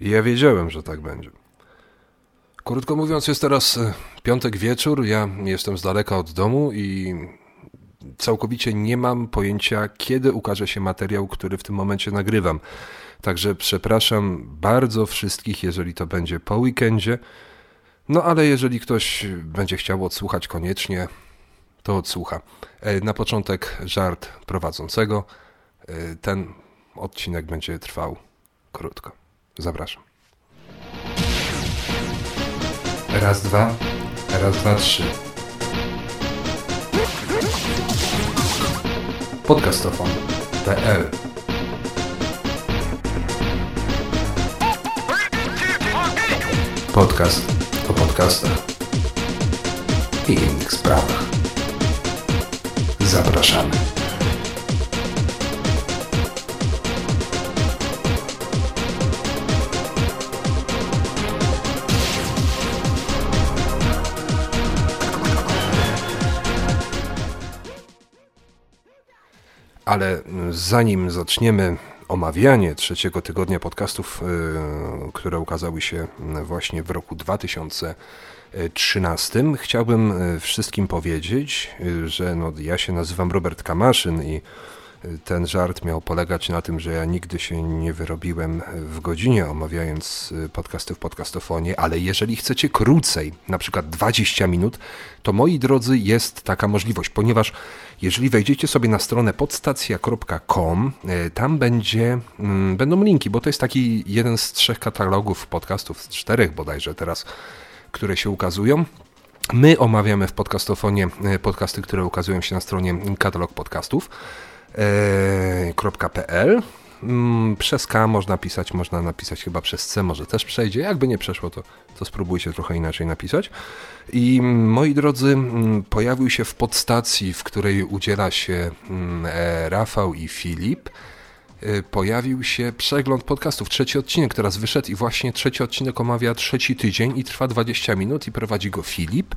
Ja wiedziałem, że tak będzie. Krótko mówiąc, jest teraz e, piątek wieczór, ja jestem z daleka od domu i całkowicie nie mam pojęcia, kiedy ukaże się materiał, który w tym momencie nagrywam. Także przepraszam bardzo wszystkich, jeżeli to będzie po weekendzie. No ale jeżeli ktoś będzie chciał odsłuchać koniecznie, to odsłucha. E, na początek żart prowadzącego. E, ten odcinek będzie trwał krótko. Zapraszam. Raz, dwa, raz, dwa, trzy. Podcastofon.pl Podcast o podcastach i innych sprawach. Zapraszamy. Ale zanim zaczniemy omawianie trzeciego tygodnia podcastów, y, które ukazały się właśnie w roku 2013, chciałbym y, wszystkim powiedzieć, y, że no, ja się nazywam Robert Kamaszyn i ten żart miał polegać na tym, że ja nigdy się nie wyrobiłem w godzinie omawiając y, podcasty w podcastofonie, ale jeżeli chcecie krócej, na przykład 20 minut, to moi drodzy jest taka możliwość, ponieważ jeżeli wejdziecie sobie na stronę podstacja.com, y, tam będzie, mm, będą linki, bo to jest taki jeden z trzech katalogów podcastów, z czterech bodajże teraz, które się ukazują. My omawiamy w podcastofonie y, podcasty, które ukazują się na stronie katalog podcastów. .pl mm, przez K można pisać, można napisać chyba przez C, może też przejdzie. Jakby nie przeszło, to, to spróbujcie trochę inaczej napisać. I moi drodzy, mm, pojawił się w podstacji, w której udziela się mm, e, Rafał i Filip. E, pojawił się przegląd podcastów, trzeci odcinek teraz wyszedł i właśnie trzeci odcinek omawia trzeci tydzień i trwa 20 minut i prowadzi go Filip.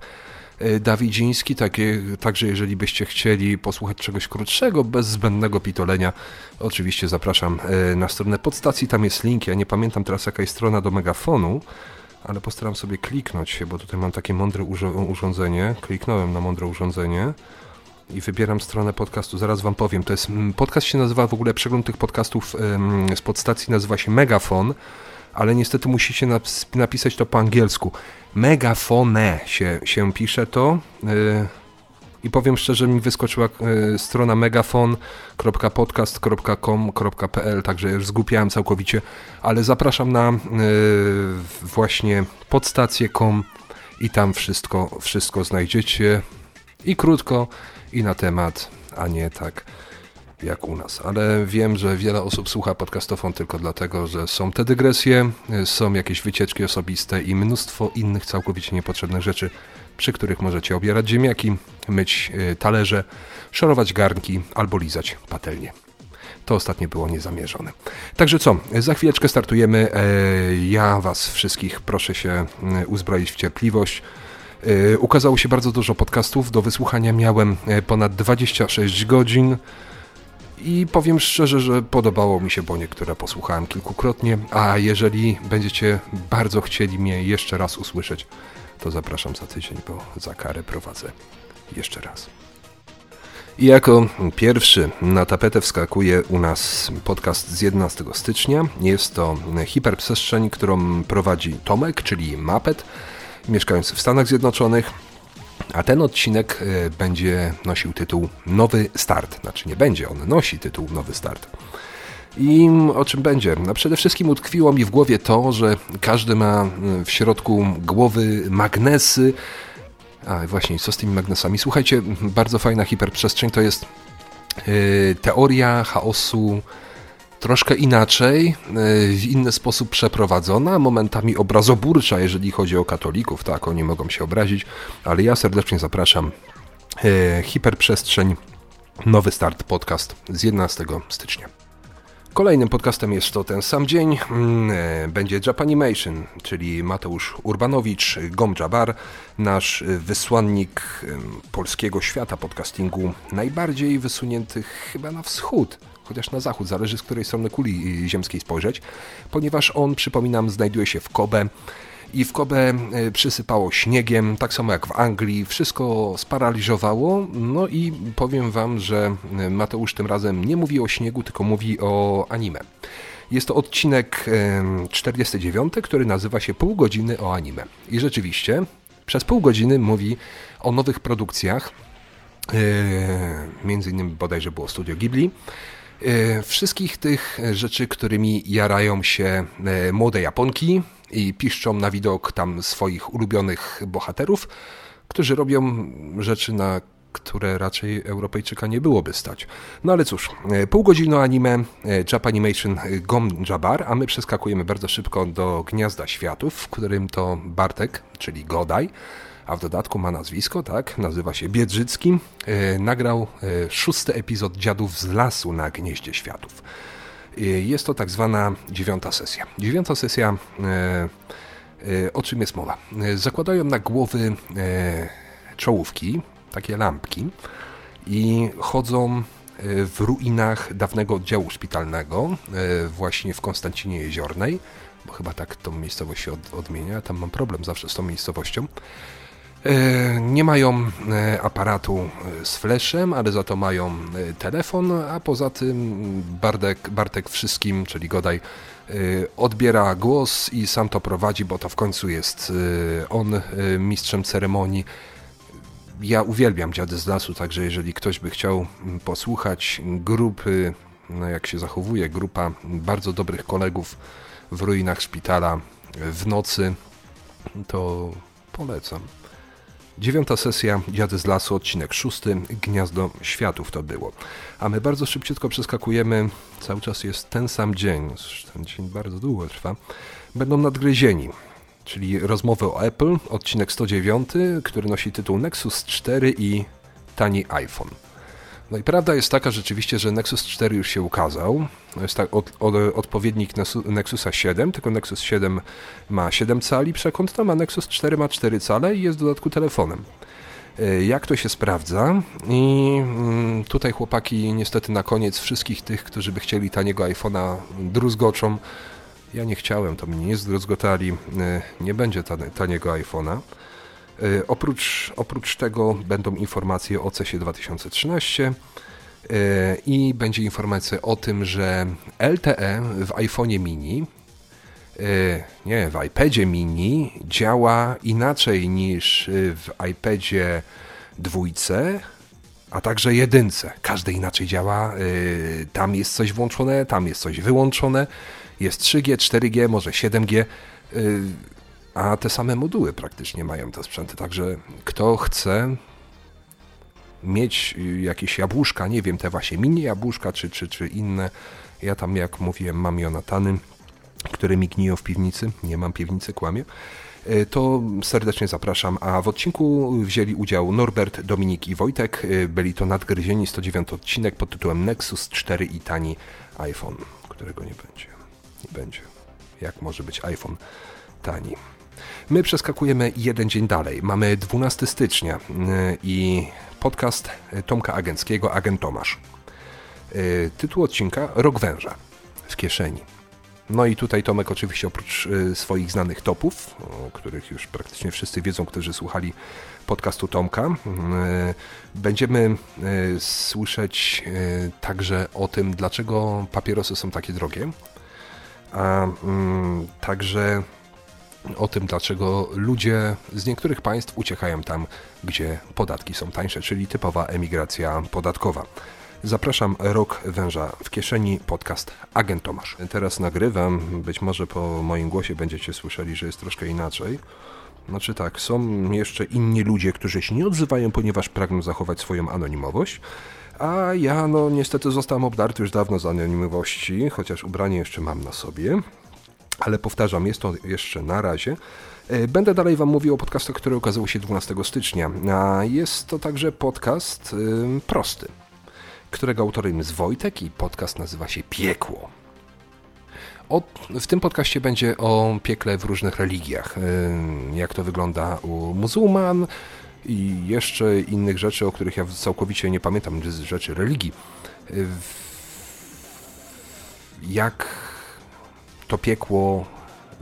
E, Dawidziński, takie, także jeżeli byście chcieli posłuchać czegoś krótszego, bez zbędnego pitolenia, oczywiście zapraszam e, na stronę podstacji, tam jest link, ja nie pamiętam teraz jaka jest strona do megafonu, ale postaram sobie kliknąć się, bo tutaj mam takie mądre urządzenie, kliknąłem na mądre urządzenie i wybieram stronę podcastu, zaraz wam powiem, to jest, podcast się nazywa w ogóle, przegląd tych podcastów z podstacji nazywa się Megafon, ale niestety musicie napisać to po angielsku. Megafone się, się pisze to. Yy, I powiem szczerze, mi wyskoczyła yy, strona megafon.podcast.com.pl, także już zgłupiałem całkowicie, ale zapraszam na yy, właśnie podstację.com i tam wszystko, wszystko znajdziecie. I krótko, i na temat, a nie tak jak u nas. Ale wiem, że wiele osób słucha podcastofon tylko dlatego, że są te dygresje, są jakieś wycieczki osobiste i mnóstwo innych całkowicie niepotrzebnych rzeczy, przy których możecie obierać ziemniaki, myć y, talerze, szorować garnki albo lizać patelnie. To ostatnie było niezamierzone. Także co, za chwileczkę startujemy. E, ja Was wszystkich proszę się y, uzbroić w cierpliwość. E, ukazało się bardzo dużo podcastów. Do wysłuchania miałem ponad 26 godzin. I powiem szczerze, że podobało mi się, bo niektóre posłuchałem kilkukrotnie, a jeżeli będziecie bardzo chcieli mnie jeszcze raz usłyszeć, to zapraszam za tydzień, bo za karę prowadzę jeszcze raz. I jako pierwszy na tapetę wskakuje u nas podcast z 11 stycznia. Jest to hiperprzestrzeń, którą prowadzi Tomek, czyli Mapet, mieszkający w Stanach Zjednoczonych. A ten odcinek e, będzie nosił tytuł Nowy Start. Znaczy nie będzie, on nosi tytuł Nowy Start. I o czym będzie? No przede wszystkim utkwiło mi w głowie to, że każdy ma e, w środku głowy magnesy. A właśnie, co z tymi magnesami? Słuchajcie, bardzo fajna hiperprzestrzeń to jest yy, teoria chaosu troszkę inaczej, e, w inny sposób przeprowadzona, momentami obrazoburcza, jeżeli chodzi o katolików, tak, oni mogą się obrazić, ale ja serdecznie zapraszam. E, hiperprzestrzeń, nowy start podcast z 11 stycznia. Kolejnym podcastem jest to ten sam dzień. Mm, e, będzie Japanimation, czyli Mateusz Urbanowicz, Gomjabar, nasz wysłannik polskiego świata podcastingu, najbardziej wysunięty chyba na wschód chociaż na zachód, zależy z której strony kuli ziemskiej spojrzeć, ponieważ on, przypominam, znajduje się w Kobe, i w Kobe e, przysypało śniegiem, tak samo jak w Anglii, wszystko sparaliżowało. No i powiem Wam, że e, Mateusz tym razem nie mówi o śniegu, tylko mówi o anime. Jest to odcinek 49, który nazywa się Pół godziny o anime. I rzeczywiście przez pół godziny mówi o nowych produkcjach, między innymi bodajże było Studio Ghibli, wszystkich tych rzeczy, którymi jarają się młode Japonki, i piszczą na widok tam swoich ulubionych bohaterów, którzy robią rzeczy, na które raczej Europejczyka nie byłoby stać. No ale cóż, e, pół godziny anime e, Japanimation Gom Jabar, a my przeskakujemy bardzo szybko do Gniazda Światów, w którym to Bartek, czyli Godaj, a w dodatku ma nazwisko, tak, nazywa się Biedrzycki, e, nagrał szósty epizod Dziadów z lasu na Gnieździe Światów. Jest to tak zwana dziewiąta sesja. Dziewiąta sesja, e, e, o czym jest mowa? E, zakładają na głowy czołówki, takie lampki i chodzą w ruinach dawnego oddziału szpitalnego, właśnie w Konstancinie Jeziornej, bo chyba tak tą miejscowość się odmienia, tam mam problem zawsze z tą miejscowością. E, nie mają e, aparatu e, z flashem, ale za to mają telefon, a poza tym Bartek, Bartek wszystkim, czyli Godaj, odbiera głos i sam to prowadzi, bo to w końcu jest on mistrzem ceremonii. Ja uwielbiam Dziady z Lasu, także jeżeli ktoś by chciał posłuchać grupy, no jak się zachowuje, grupa bardzo dobrych kolegów w ruinach szpitala w nocy, to polecam. Dziewiąta sesja Dziady z lasu, odcinek szósty, Gniazdo Światów to było. A my bardzo szybciutko przeskakujemy, cały czas jest ten sam dzień, ten dzień bardzo długo trwa, będą nadgryzieni, czyli rozmowy o Apple, odcinek 109, który nosi tytuł Nexus 4 i tani iPhone. No i prawda jest taka rzeczywiście, że Nexus 4 już się ukazał. To jest tak od, od, odpowiednik Nexusa 7, tylko Nexus 7 ma 7 cali przekątną, a Nexus 4 ma 4 cale i jest w dodatku telefonem. E, jak to się sprawdza? I mm, tutaj chłopaki niestety na koniec wszystkich tych, którzy by chcieli taniego iPhone'a druzgoczą. Ja nie chciałem, to mnie nie zdruzgotali. E, nie będzie taniego iPhone'a. E, oprócz, oprócz tego będą informacje o CESie 2013 e, i będzie informacja o tym, że LTE w iPhone mini, e, nie, w iPadzie mini działa inaczej niż w iPadzie dwójce, a także jedynce. Każdy inaczej działa. Tam jest coś włączone, tam jest coś wyłączone. Jest 3G, 4G, może 7G a te same moduły praktycznie mają te sprzęty. Także kto chce mieć jakieś jabłuszka, nie wiem, te właśnie mini jabłuszka czy, czy, czy inne, ja tam jak mówiłem mam Jonatany, które mi gniją w piwnicy, nie mam piwnicy, kłamie, e, to serdecznie zapraszam. A w odcinku wzięli udział Norbert, Dominik i Wojtek. E, byli to nadgryzieni 109 odcinek pod tytułem Nexus 4 i tani iPhone, którego nie będzie. Nie będzie. Jak może być iPhone tani? My przeskakujemy jeden dzień dalej. Mamy 12 stycznia y, i podcast Tomka Agenckiego, Agent Tomasz. Y, tytuł odcinka Rok Węża w kieszeni. No i tutaj Tomek oczywiście oprócz y, swoich znanych topów, o których już praktycznie wszyscy wiedzą, którzy słuchali podcastu Tomka, będziemy słyszeć także o tym, dlaczego papierosy są takie drogie, a mm, także o tym, dlaczego ludzie z niektórych państw uciekają tam, gdzie podatki są tańsze, czyli typowa emigracja podatkowa. Zapraszam Rok Węża w kieszeni, podcast Agent Tomasz. Teraz nagrywam, być może po moim głosie będziecie słyszeli, że jest troszkę inaczej. Znaczy tak, są jeszcze inni ludzie, którzy się nie odzywają, ponieważ pragną zachować swoją anonimowość, a ja no niestety zostałem obdarty już dawno z anonimowości, chociaż ubranie jeszcze mam na sobie ale powtarzam, jest to jeszcze na razie. E, będę dalej Wam mówił o podcastach, które ukazały się 12 stycznia, a jest to także podcast yy, prosty, którego autorem jest Wojtek i podcast nazywa się Piekło. O, w tym podcaście będzie o piekle w różnych religiach, yy, jak to wygląda u muzułman i jeszcze innych rzeczy, o których ja całkowicie nie pamiętam, rzeczy religii. Jak to piekło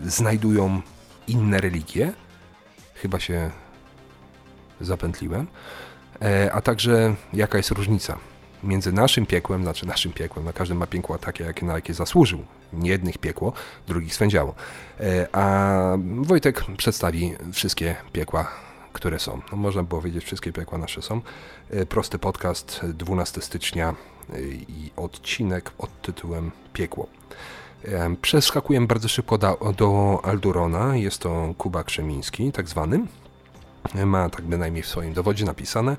znajdują inne religie. Chyba się zapętliłem. E, a także jaka jest różnica między naszym piekłem, znaczy naszym piekłem, na każdy ma piekło takie, jakie, na jakie zasłużył. Nie jednych piekło, drugich swędziało. E, a Wojtek przedstawi wszystkie piekła, które są. No, można było wiedzieć, wszystkie piekła nasze są. E, prosty podcast, 12 stycznia i odcinek pod tytułem Piekło. Przeskakuję bardzo szybko do, do Aldurona. Jest to Kuba Krzemiński, tak zwany. Ma tak bynajmniej w swoim dowodzie napisane.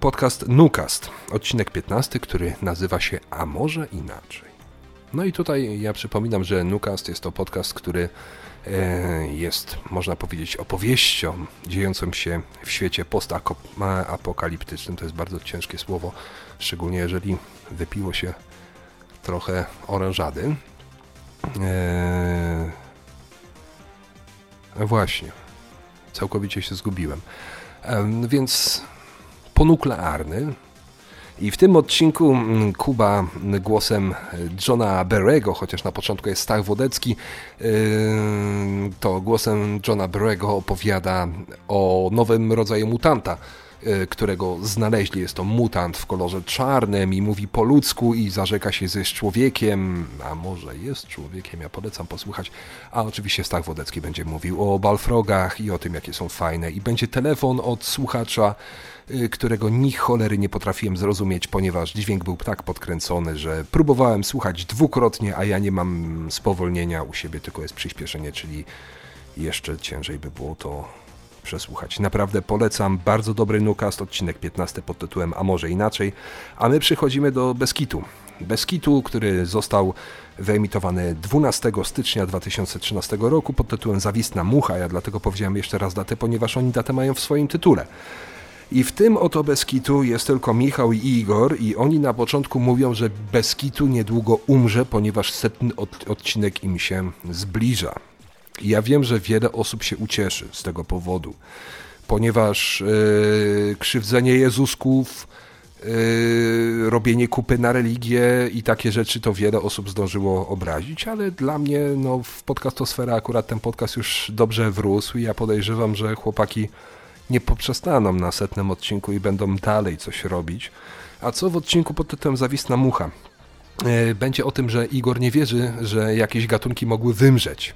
Podcast Nukast, odcinek 15, który nazywa się A może inaczej. No i tutaj ja przypominam, że Nukast jest to podcast, który e, jest, można powiedzieć, opowieścią dziejącą się w świecie postapokaliptycznym. To jest bardzo ciężkie słowo, szczególnie jeżeli wypiło się trochę orężady. Eee... Właśnie, całkowicie się zgubiłem. Eee, więc ponuklearny. I w tym odcinku mm, Kuba głosem Johna Berego, chociaż na początku jest Stach Wodecki, eee, to głosem Johna Berego opowiada o nowym rodzaju mutanta, którego znaleźli. Jest to mutant w kolorze czarnym i mówi po ludzku i zarzeka się, że jest człowiekiem, a może jest człowiekiem, ja polecam posłuchać. A oczywiście Stach Wodecki będzie mówił o balfrogach i o tym, jakie są fajne. I będzie telefon od słuchacza, e, którego ni cholery nie potrafiłem zrozumieć, ponieważ dźwięk był tak podkręcony, że próbowałem słuchać dwukrotnie, a ja nie mam spowolnienia u siebie, tylko jest przyspieszenie, czyli jeszcze ciężej by było to przesłuchać. Naprawdę polecam, bardzo dobry Nukast, odcinek 15 pod tytułem A może inaczej. A my przechodzimy do Beskitu. Beskitu, który został wyemitowany 12 stycznia 2013 roku pod tytułem Zawistna Mucha. Ja dlatego powiedziałem jeszcze raz datę, ponieważ oni datę mają w swoim tytule. I w tym oto Beskitu jest tylko Michał i Igor i oni na początku mówią, że Beskitu niedługo umrze, ponieważ setny odcinek im się zbliża. Ja wiem, że wiele osób się ucieszy z tego powodu, ponieważ yy, krzywdzenie Jezusków, yy, robienie kupy na religię i takie rzeczy to wiele osób zdążyło obrazić, ale dla mnie no, w podcastosfera akurat ten podcast już dobrze wrósł i ja podejrzewam, że chłopaki nie poprzestaną na setnym odcinku i będą dalej coś robić. A co w odcinku pod tytułem Zawisna Mucha? Yy, będzie o tym, że Igor nie wierzy, że jakieś gatunki mogły wymrzeć.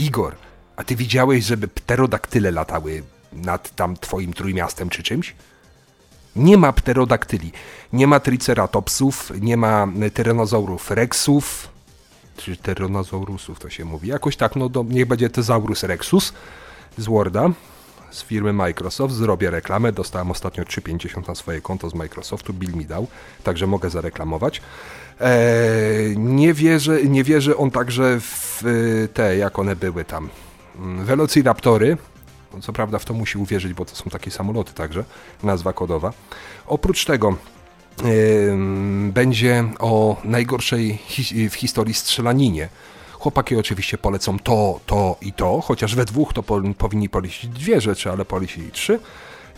Igor, a ty widziałeś, żeby pterodaktyle latały nad tam twoim trójmiastem czy czymś? Nie ma pterodaktyli, nie ma triceratopsów, nie ma tyranozaurów rexów, czy tyranozaurusów to się mówi, jakoś tak, no do, niech będzie tezaurus rexus z Worda, z firmy Microsoft, zrobię reklamę, dostałem ostatnio 3,50 na swoje konto z Microsoftu, Bill mi dał, także mogę zareklamować. Eee, nie, wierzy, nie wierzy on także w te, jak one były tam, mm, Velociraptory, no, co prawda w to musi uwierzyć, bo to są takie samoloty także, nazwa kodowa. Oprócz tego będzie o najgorszej w historii strzelaninie. Chłopaki oczywiście polecą to, to i to, chociaż we dwóch to po, powinni polecić dwie rzeczy, ale polecili trzy.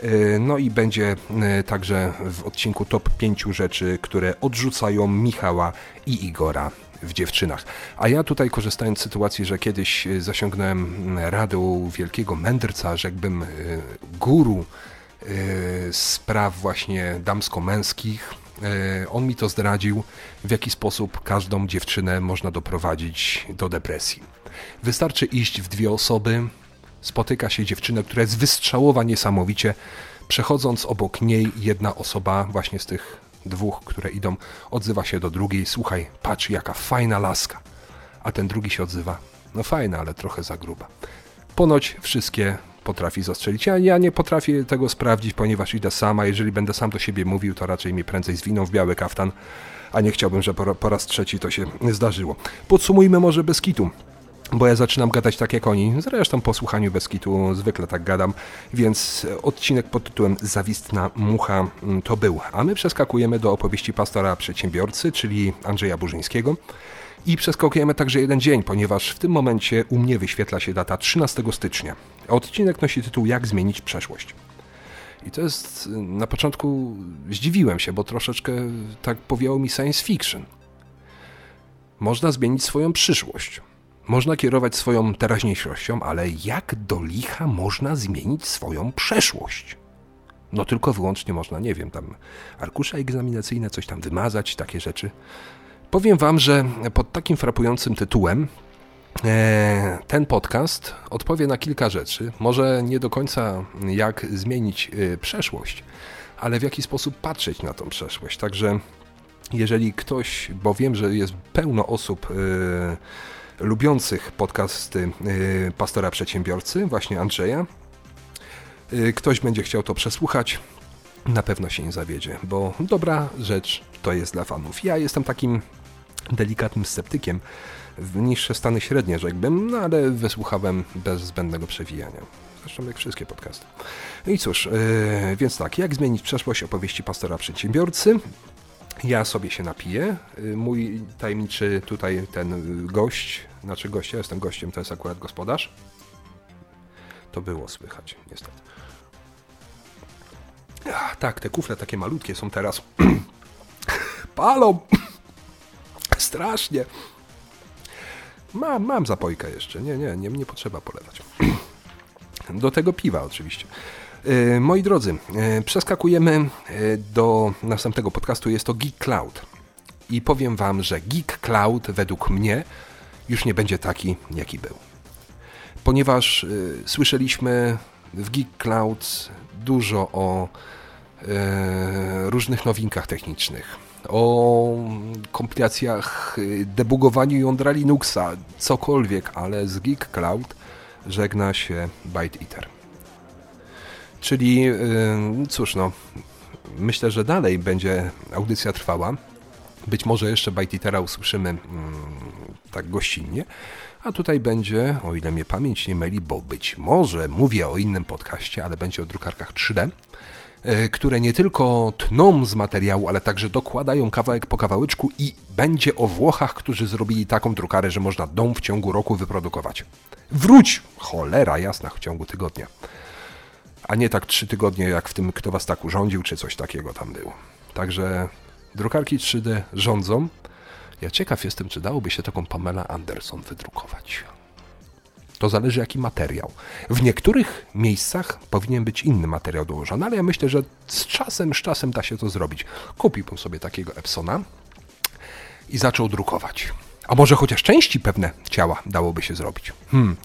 E, no i będzie e, także w odcinku top 5 rzeczy, które odrzucają Michała i Igora w dziewczynach. A ja tutaj korzystając z sytuacji, że kiedyś e, zasiągnąłem radę wielkiego mędrca, rzekłbym guru spraw właśnie damsko-męskich, on mi to zdradził, w jaki sposób każdą dziewczynę można doprowadzić do depresji. Wystarczy iść w dwie osoby, spotyka się dziewczynę, która jest wystrzałowa niesamowicie. Przechodząc obok niej, jedna osoba właśnie z tych dwóch, które idą, odzywa się do drugiej: Słuchaj, patrz, jaka fajna laska. A ten drugi się odzywa: No fajna, ale trochę za gruba. Ponoć wszystkie potrafi zastrzelić. Ja, ja nie potrafię tego sprawdzić, ponieważ idę sama. Jeżeli będę sam do siebie mówił, to raczej mi prędzej zwiną w biały kaftan, a nie chciałbym, żeby po raz trzeci to się zdarzyło. Podsumujmy może bez kitu bo ja zaczynam gadać tak jak oni. Zresztą po słuchaniu Beskitu zwykle tak gadam, więc odcinek pod tytułem Zawistna mucha mm, to był. A my przeskakujemy do opowieści pastora przedsiębiorcy, czyli Andrzeja Burzyńskiego. I przeskakujemy także jeden dzień, ponieważ w tym momencie u mnie wyświetla się data 13 stycznia. Odcinek nosi tytuł Jak zmienić przeszłość. I to jest, na początku zdziwiłem się, bo troszeczkę tak powiało mi science fiction. można zmienić swoją przyszłość. Można kierować swoją teraźniejszością, ale jak do licha można zmienić swoją przeszłość? No tylko wyłącznie można, nie wiem, tam arkusze egzaminacyjne, coś tam wymazać, takie rzeczy. Powiem wam, że pod takim frapującym tytułem e, ten podcast odpowie na kilka rzeczy. Może nie do końca jak zmienić e, przeszłość, ale w jaki sposób patrzeć na tą przeszłość. Także jeżeli ktoś, bo wiem, że jest pełno osób e, lubiących podcasty pastora przedsiębiorcy, właśnie Andrzeja, ktoś będzie chciał to przesłuchać, na pewno się nie zawiedzie, bo dobra rzecz to jest dla fanów. Ja jestem takim delikatnym sceptykiem w niższe stany średnie, rzekłbym, no ale wysłuchałem bez zbędnego przewijania. Zresztą jak wszystkie podcasty. I cóż, yy, więc tak, jak zmienić przeszłość opowieści pastora przedsiębiorcy? Ja sobie się napiję. Yy, mój tajemniczy tutaj ten gość, znaczy gość, ja jestem gościem, to jest akurat gospodarz. To było słychać, niestety. Ach, tak, te kufle takie malutkie są teraz. Palą! Strasznie. Mam, mam zapojkę jeszcze. Nie, nie, nie, nie potrzeba polewać. Do tego piwa oczywiście. E, moi drodzy, e, przeskakujemy e, do następnego podcastu. Jest to Geek Cloud. I powiem Wam, że Geek Cloud według mnie już nie będzie taki, jaki był. Ponieważ słyszeliśmy w Geek Cloud dużo o różnych nowinkach technicznych o kompilacjach, debugowaniu jądra Linuxa, cokolwiek, ale z Geek Cloud żegna się Byte Eater. Czyli y, cóż, no, myślę, że dalej będzie audycja trwała. Być może jeszcze Byte Eatera usłyszymy mm, tak gościnnie, a tutaj będzie, o ile mnie pamięć nie myli, bo być może mówię o innym podcaście, ale będzie o drukarkach 3D E, które nie tylko tną z materiału, ale także dokładają kawałek po kawałeczku i będzie o Włochach, którzy zrobili taką drukarę, że można dom w ciągu roku wyprodukować. Wróć! Cholera jasna, w ciągu tygodnia. A nie tak trzy tygodnie, jak w tym Kto Was tak urządził, czy coś takiego tam było. Także drukarki 3D rządzą. Ja ciekaw jestem, czy dałoby się taką Pamela Anderson wydrukować. To zależy jaki materiał. W niektórych miejscach powinien być inny materiał dołożony, ale ja myślę, że z czasem, z czasem da się to zrobić. Kupiłbym sobie takiego Epsona i zaczął drukować. A może chociaż części pewne ciała dałoby się zrobić. Hmm.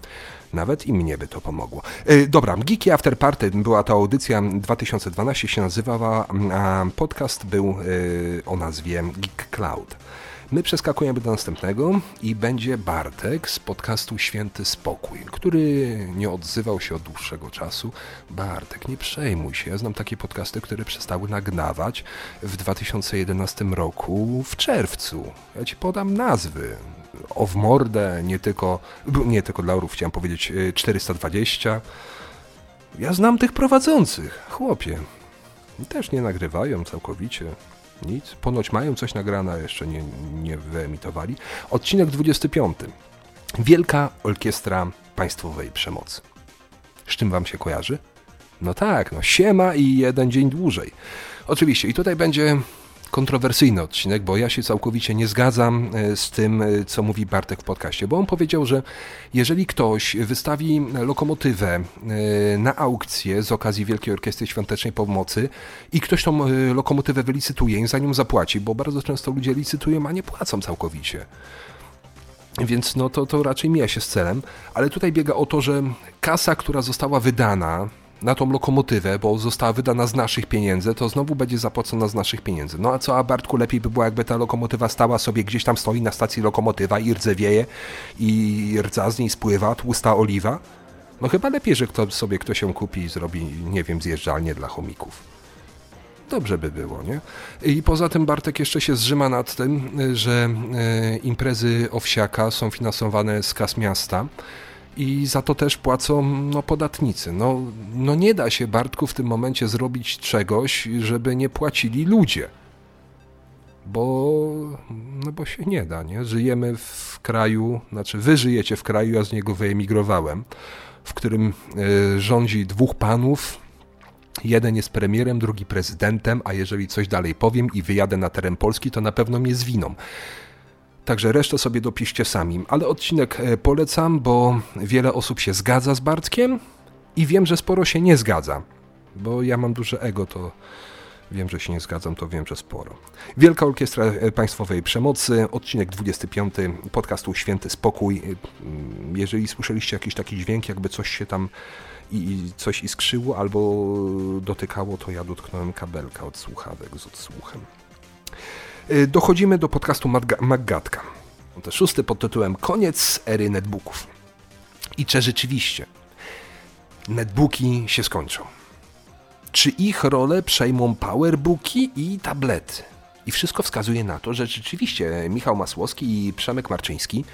Nawet i mnie by to pomogło. Yy, dobra, Geeky After Party była to audycja 2012 się nazywała, a podcast był yy, o nazwie Geek Cloud. My przeskakujemy do następnego i będzie Bartek z podcastu Święty Spokój, który nie odzywał się od dłuższego czasu. Bartek, nie przejmuj się. Ja znam takie podcasty, które przestały nagnawać w 2011 roku w czerwcu. Ja ci podam nazwy. O w mordę, nie tylko, nie tylko dla orów, chciałem powiedzieć 420. Y, ja znam tych prowadzących, chłopie. Też nie nagrywają całkowicie. Nic. Ponoć mają coś nagrane, jeszcze nie, nie wyemitowali. Odcinek 25. Wielka Orkiestra Państwowej Przemocy. Z czym wam się kojarzy? No tak, no siema i jeden dzień dłużej. Oczywiście i tutaj będzie kontrowersyjny odcinek, bo ja się całkowicie nie zgadzam e, z tym, e, co mówi Bartek w podcaście, bo on powiedział, że jeżeli ktoś wystawi lokomotywę e, na aukcję z okazji Wielkiej Orkiestry Świątecznej Pomocy i ktoś tą lokomotywę wylicytuje i za nią zapłaci, bo bardzo często ludzie licytują, a nie płacą całkowicie. Więc no to, to raczej mija się z celem, ale tutaj biega o to, że kasa, która została wydana na tą lokomotywę, bo została wydana z naszych pieniędzy, to znowu będzie zapłacona z naszych pieniędzy. No a co, a Bartku, lepiej by było, jakby ta lokomotywa stała sobie gdzieś tam stoi na stacji lokomotywa i rdzewieje i rdza z niej spływa, tłusta oliwa? No chyba lepiej, że kto sobie kto się kupi i zrobi, nie wiem, zjeżdżalnię dla chomików. Dobrze by było, nie? I poza tym Bartek jeszcze się zrzyma nad tym, że e, imprezy owsiaka są finansowane z kas miasta i za to też płacą no, podatnicy. No, no nie da się, Bartku, w tym momencie zrobić czegoś, żeby nie płacili ludzie. Bo, no bo się nie da, nie? Żyjemy w kraju, znaczy wy żyjecie w kraju, ja z niego wyemigrowałem, w którym y, rządzi dwóch panów, Jeden jest premierem, drugi prezydentem, a jeżeli coś dalej powiem i wyjadę na teren Polski, to na pewno mnie zwiną. Także resztę sobie dopiszcie sami. Ale odcinek e, polecam, bo wiele osób się zgadza z Bartkiem i wiem, że sporo się nie zgadza. Bo ja mam duże ego, to wiem, że się nie zgadzam, to wiem, że sporo. Wielka Orkiestra e, Państwowej Przemocy, odcinek 25 podcastu Święty Spokój. E, jeżeli słyszeliście jakiś taki dźwięk, jakby coś się tam i coś iskrzyło albo dotykało, to ja dotknąłem kabelka od słuchawek z odsłuchem. Y, dochodzimy do podcastu Maggatka. To szósty pod tytułem Koniec ery netbooków. I czy rzeczywiście netbooki się skończą? Czy ich rolę przejmą powerbooki i tablety? I wszystko wskazuje na to, że rzeczywiście Michał Masłowski i Przemek Marczyński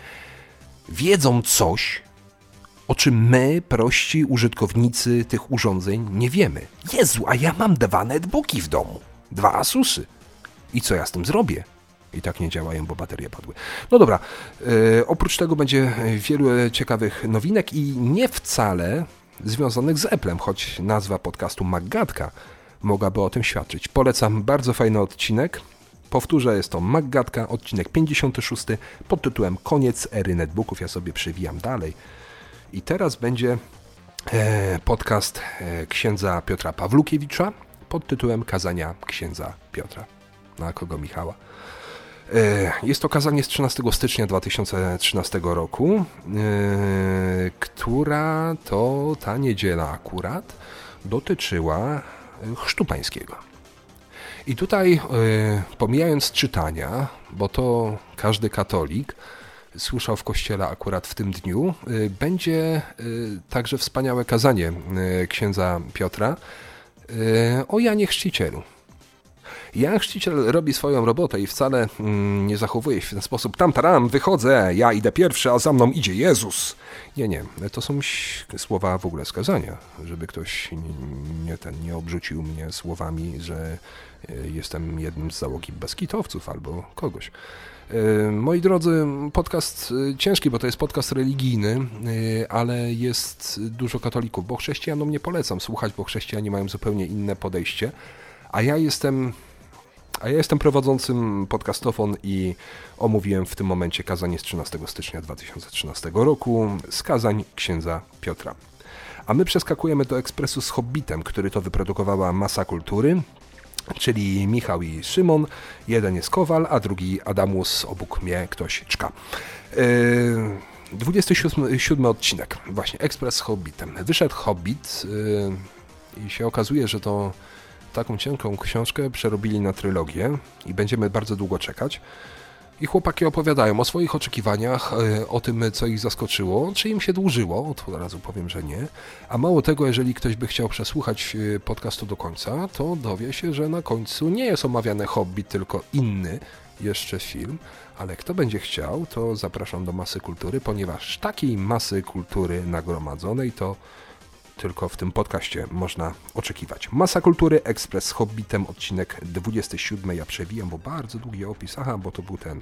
wiedzą coś, o czym my, prości użytkownicy tych urządzeń, nie wiemy. Jezu, a ja mam dwa netbooki w domu, dwa Asusy. I co ja z tym zrobię? I tak nie działają, bo baterie padły. No dobra, yy, oprócz tego będzie wielu ciekawych nowinek i nie wcale związanych z Applem, choć nazwa podcastu Maggatka mogłaby o tym świadczyć. Polecam bardzo fajny odcinek. Powtórzę, jest to Maggatka, odcinek 56 pod tytułem Koniec ery netbooków. Ja sobie przywijam dalej. I teraz będzie e, podcast e, księdza Piotra Pawlukiewicza pod tytułem Kazania księdza Piotra. Na kogo Michała? E, jest to kazanie z 13 stycznia 2013 roku, która to ta niedziela akurat dotyczyła chrztu pańskiego. I tutaj, pomijając czytania, bo to każdy katolik słyszał w kościele akurat w tym dniu, będzie także wspaniałe kazanie księdza Piotra o Janie Chrzcicielu. Jan Chrzciciel robi swoją robotę i wcale mm, nie zachowuje się w ten sposób. Tam, taram, wychodzę, ja idę pierwszy, a za mną idzie Jezus. Nie, nie, to są słowa w ogóle skazania, żeby ktoś nie, ten, nie obrzucił mnie słowami, że jestem jednym z załogi bezkitowców albo kogoś. E, moi drodzy, podcast e, ciężki, bo to jest podcast religijny, e, ale jest dużo katolików, bo chrześcijanom nie polecam słuchać, bo chrześcijanie mają zupełnie inne podejście, a ja jestem a ja jestem prowadzącym podcastofon i omówiłem w tym momencie kazanie z 13 stycznia 2013 roku z kazań księdza Piotra. A my przeskakujemy do ekspresu z Hobbitem, który to wyprodukowała Masa Kultury czyli Michał i Szymon. Jeden jest Kowal, a drugi Adamus, obok mnie ktoś czka. Yy, 27 odcinek, właśnie Ekspres z Hobbitem. Wyszedł Hobbit yy, i się okazuje, że to taką cienką książkę przerobili na trylogię i będziemy bardzo długo czekać. I chłopaki opowiadają o swoich oczekiwaniach, e, o tym, co ich zaskoczyło, czy im się dłużyło, to od razu powiem, że nie. A mało tego, jeżeli ktoś by chciał przesłuchać e, podcastu do końca, to dowie się, że na końcu nie jest omawiane hobby, tylko inny jeszcze film. Ale kto będzie chciał, to zapraszam do masy kultury, ponieważ takiej masy kultury nagromadzonej to tylko w tym podcaście można oczekiwać. Masa Kultury, Ekspres z Hobbitem, odcinek 27. Ja przewijam, bo bardzo długi opis. Aha, bo to był ten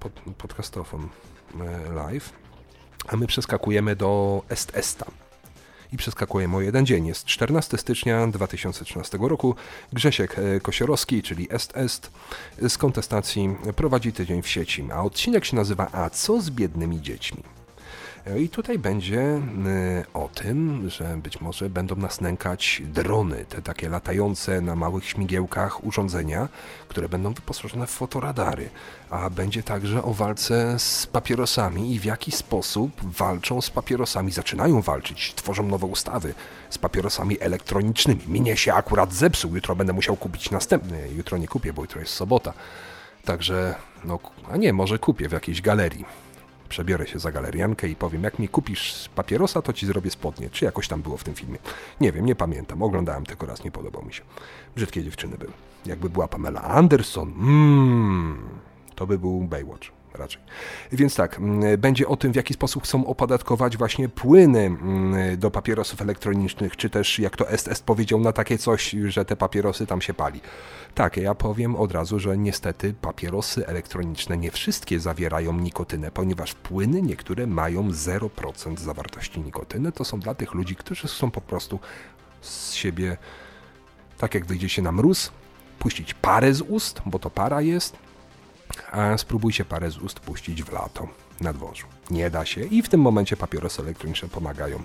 pod, podcastofon e, live. A my przeskakujemy do Est Esta. I przeskakujemy o jeden dzień. Jest 14 stycznia 2013 roku. Grzesiek e, Kosiorowski, czyli Est Est, z kontestacji prowadzi tydzień w sieci. A odcinek się nazywa A co z biednymi dziećmi? I tutaj będzie y, o tym, że być może będą nas nękać drony, te takie latające na małych śmigiełkach urządzenia, które będą wyposażone w fotoradary. A będzie także o walce z papierosami i w jaki sposób walczą z papierosami, zaczynają walczyć, tworzą nowe ustawy z papierosami elektronicznymi. Minie się akurat zepsuł, jutro będę musiał kupić następny. Jutro nie kupię, bo jutro jest sobota. Także, no, a nie, może kupię w jakiejś galerii przebiorę się za galeriankę i powiem, jak mi kupisz papierosa, to ci zrobię spodnie. Czy jakoś tam było w tym filmie. Nie wiem, nie pamiętam. Oglądałem tylko raz, nie podobał mi się. Brzydkie dziewczyny były. Jakby była Pamela Anderson, mmm, to by był Baywatch raczej. Więc tak, mm, będzie o tym, w jaki sposób chcą opodatkować właśnie płyny mm, do papierosów elektronicznych, czy też, jak to STS powiedział, na takie coś, że te papierosy tam się pali. Tak, ja powiem od razu, że niestety papierosy elektroniczne nie wszystkie zawierają nikotynę, ponieważ płyny niektóre mają 0% zawartości nikotyny. To są dla tych ludzi, którzy chcą po prostu z siebie, tak jak wyjdzie się na mróz, puścić parę z ust, bo to para jest, a spróbujcie parę z ust puścić w lato na dworzu. Nie da się i w tym momencie papierosy elektroniczne pomagają.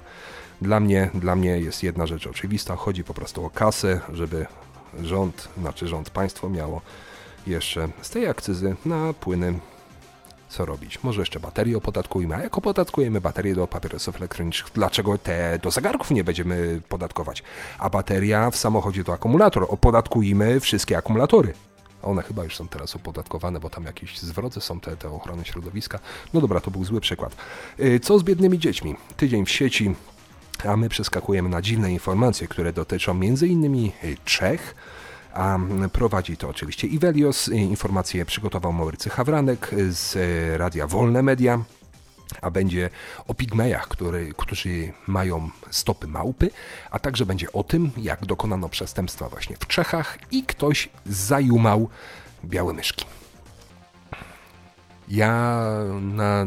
Dla mnie, dla mnie jest jedna rzecz oczywista, chodzi po prostu o kasę, żeby rząd, znaczy rząd, państwo miało jeszcze z tej akcyzy na płyny co robić. Może jeszcze baterie opodatkujmy, a jak opodatkujemy baterie do papierosów elektronicznych, dlaczego te do zegarków nie będziemy podatkować? A bateria w samochodzie to akumulator, opodatkujmy wszystkie akumulatory. One chyba już są teraz opodatkowane, bo tam jakieś zwroty są te, te ochrony środowiska. No dobra, to był zły przykład. Y, co z biednymi dziećmi? Tydzień w sieci, a my przeskakujemy na dziwne informacje, które dotyczą m.in. Czech, a prowadzi to oczywiście Ivelios. Informacje przygotował Maurycy Hawranek z Radia Wolne Media a będzie o pigmejach, który, którzy mają stopy małpy, a także będzie o tym, jak dokonano przestępstwa właśnie w Czechach i ktoś zajumał białe myszki. Ja na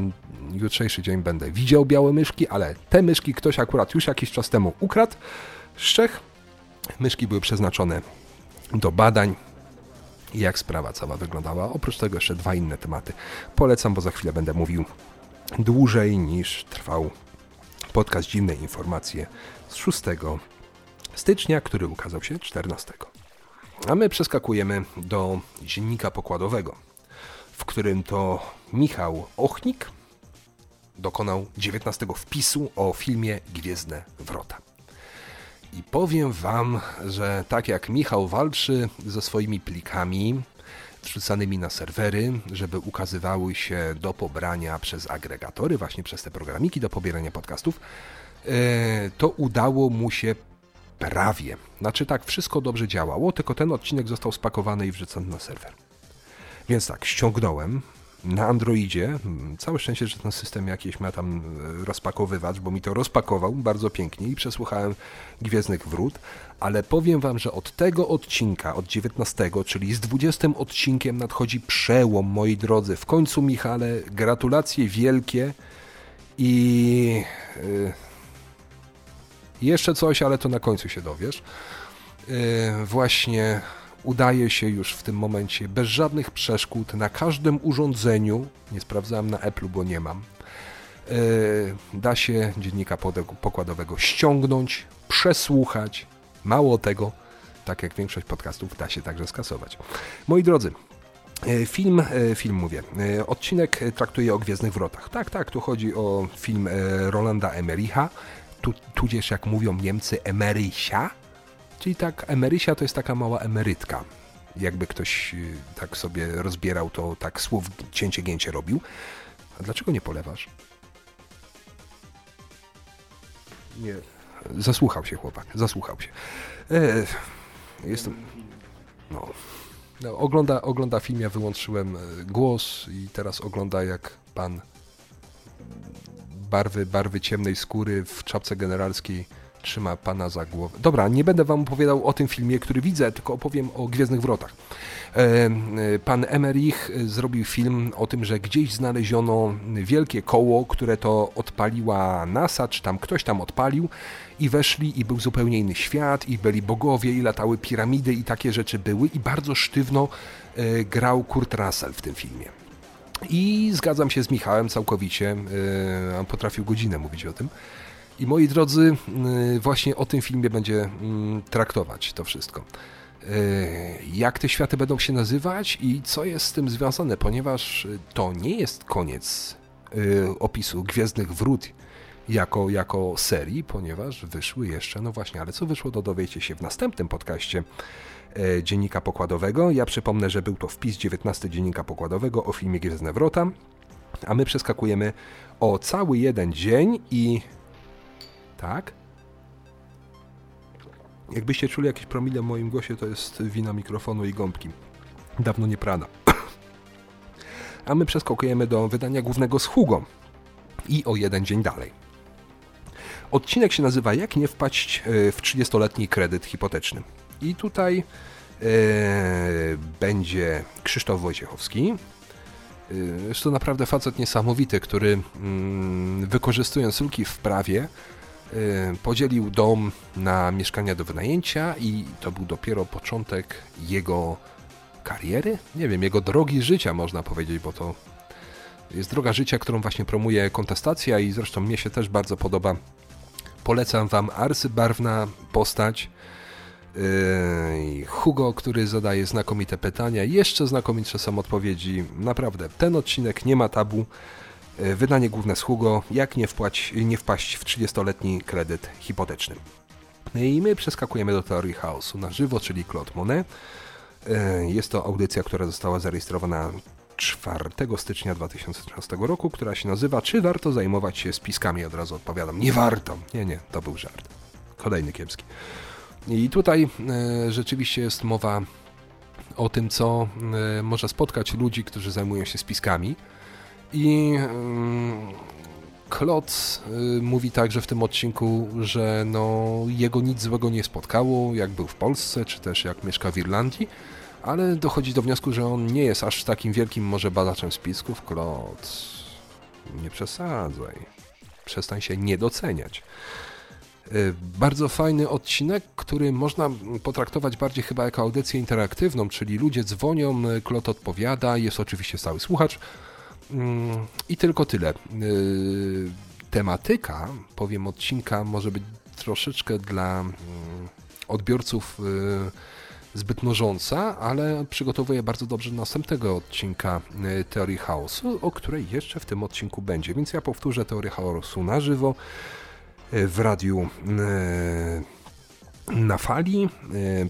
jutrzejszy dzień będę widział białe myszki, ale te myszki ktoś akurat już jakiś czas temu ukradł z Czech. Myszki były przeznaczone do badań, jak sprawa cała wyglądała. Oprócz tego jeszcze dwa inne tematy. Polecam, bo za chwilę będę mówił dłużej niż trwał podcast Dziwne Informacje z 6 stycznia, który ukazał się 14. A my przeskakujemy do dziennika pokładowego, w którym to Michał Ochnik dokonał 19 wpisu o filmie Gwiezdne Wrota. I powiem Wam, że tak jak Michał walczy ze swoimi plikami wrzucanymi na serwery, żeby ukazywały się do pobrania przez agregatory, właśnie przez te programiki do pobierania podcastów, e, to udało mu się prawie. Znaczy tak, wszystko dobrze działało, tylko ten odcinek został spakowany i wrzucony na serwer. Więc tak, ściągnąłem na Androidzie. Całe szczęście, że ten system jakiś ma tam e, rozpakowywacz, bo mi to rozpakował bardzo pięknie i przesłuchałem Gwiezdnych Wrót, ale powiem Wam, że od tego odcinka, od 19, czyli z 20 odcinkiem nadchodzi przełom, moi drodzy. W końcu, Michale, gratulacje wielkie i yy, jeszcze coś, ale to na końcu się dowiesz. Yy, właśnie udaje się już w tym momencie bez żadnych przeszkód na każdym urządzeniu, nie sprawdzałem na Apple, bo nie mam, e, da się dziennika pokładowego ściągnąć, przesłuchać. Mało tego, tak jak większość podcastów, da się także skasować. Moi drodzy, e, Film, e, film mówię, odcinek traktuje o Gwiezdnych Wrotach. Tak, tak, tu chodzi o film Rolanda Emericha, tu, tudzież jak mówią Niemcy Emerysia, Czyli tak, emerysia to jest taka mała emerytka. Jakby ktoś y, tak sobie rozbierał, to tak słów cięcie gięcie robił. A dlaczego nie polewasz? Nie. Zasłuchał się chłopak, zasłuchał się. E, jestem... No. no. ogląda, ogląda film, ja wyłączyłem e, głos i teraz ogląda jak pan barwy, barwy ciemnej skóry w czapce generalskiej trzyma pana za głowę. Dobra, nie będę wam opowiadał o tym filmie, który widzę, tylko opowiem o Gwiezdnych Wrotach. E, e, pan Emmerich zrobił film o tym, że gdzieś znaleziono wielkie koło, które to odpaliła NASA, czy tam ktoś tam odpalił i weszli i był zupełnie inny świat i byli bogowie i latały piramidy i takie rzeczy były i bardzo sztywno e, grał Kurt Russell w tym filmie. I zgadzam się z Michałem całkowicie, on potrafił godzinę mówić o tym. I moi drodzy, y, właśnie o tym filmie będzie mm, traktować to wszystko. Y, jak te światy będą się nazywać i co jest z tym związane, ponieważ to nie jest koniec y, opisu Gwiezdnych Wrót jako, jako serii, ponieważ wyszły jeszcze, no właśnie, ale co wyszło, to dowiecie się w następnym podcaście Dziennika Pokładowego. Ja przypomnę, że był to wpis 19 Dziennika Pokładowego o filmie Gwiezdne Wrota, a my przeskakujemy o cały jeden dzień i tak? Jakbyście czuli jakieś promile w moim głosie, to jest wina mikrofonu i gąbki. Dawno nie prana. A my przeskakujemy do wydania głównego z Hugo. I o jeden dzień dalej. Odcinek się nazywa Jak nie wpaść e, w 30-letni kredyt hipoteczny. I tutaj e, będzie Krzysztof Wojciechowski. E, jest to naprawdę facet niesamowity, który mm, wykorzystując luki w prawie, podzielił dom na mieszkania do wynajęcia i to był dopiero początek jego kariery? Nie wiem, jego drogi życia można powiedzieć, bo to jest droga życia, którą właśnie promuje kontestacja i zresztą mnie się też bardzo podoba. Polecam wam arcybarwna postać. Yy, Hugo, który zadaje znakomite pytania, jeszcze znakomitsze są odpowiedzi. Naprawdę, ten odcinek nie ma tabu. Yy, wydanie główne z Hugo, jak nie, wpłać, nie wpaść w 30-letni kredyt hipoteczny. I my przeskakujemy do teorii chaosu na żywo, czyli Claude Monet. Yy, jest to audycja, która została zarejestrowana 4 stycznia 2013 roku, która się nazywa Czy warto zajmować się spiskami? Od razu odpowiadam, nie warto. Nie, nie, to był żart. Kolejny kiepski. I tutaj e, rzeczywiście jest mowa o tym, co e, może spotkać ludzi, którzy zajmują się spiskami. I Claude e, mówi także w tym odcinku, że no, jego nic złego nie spotkało, jak był w Polsce, czy też jak mieszka w Irlandii, ale dochodzi do wniosku, że on nie jest aż takim wielkim może badaczem spisków. Claude, nie przesadzaj. Przestań się nie doceniać. Y, bardzo fajny odcinek, który można potraktować bardziej chyba jako audycję interaktywną, czyli ludzie dzwonią, Klot odpowiada, jest oczywiście stały słuchacz i tylko tyle. Y, tematyka, powiem, odcinka może być troszeczkę dla mm, odbiorców y, zbyt mnożąca, ale przygotowuję bardzo dobrze następnego odcinka Teorii Chaosu, o której jeszcze w tym odcinku będzie. Więc ja powtórzę Teorię Chaosu na żywo w radiu na fali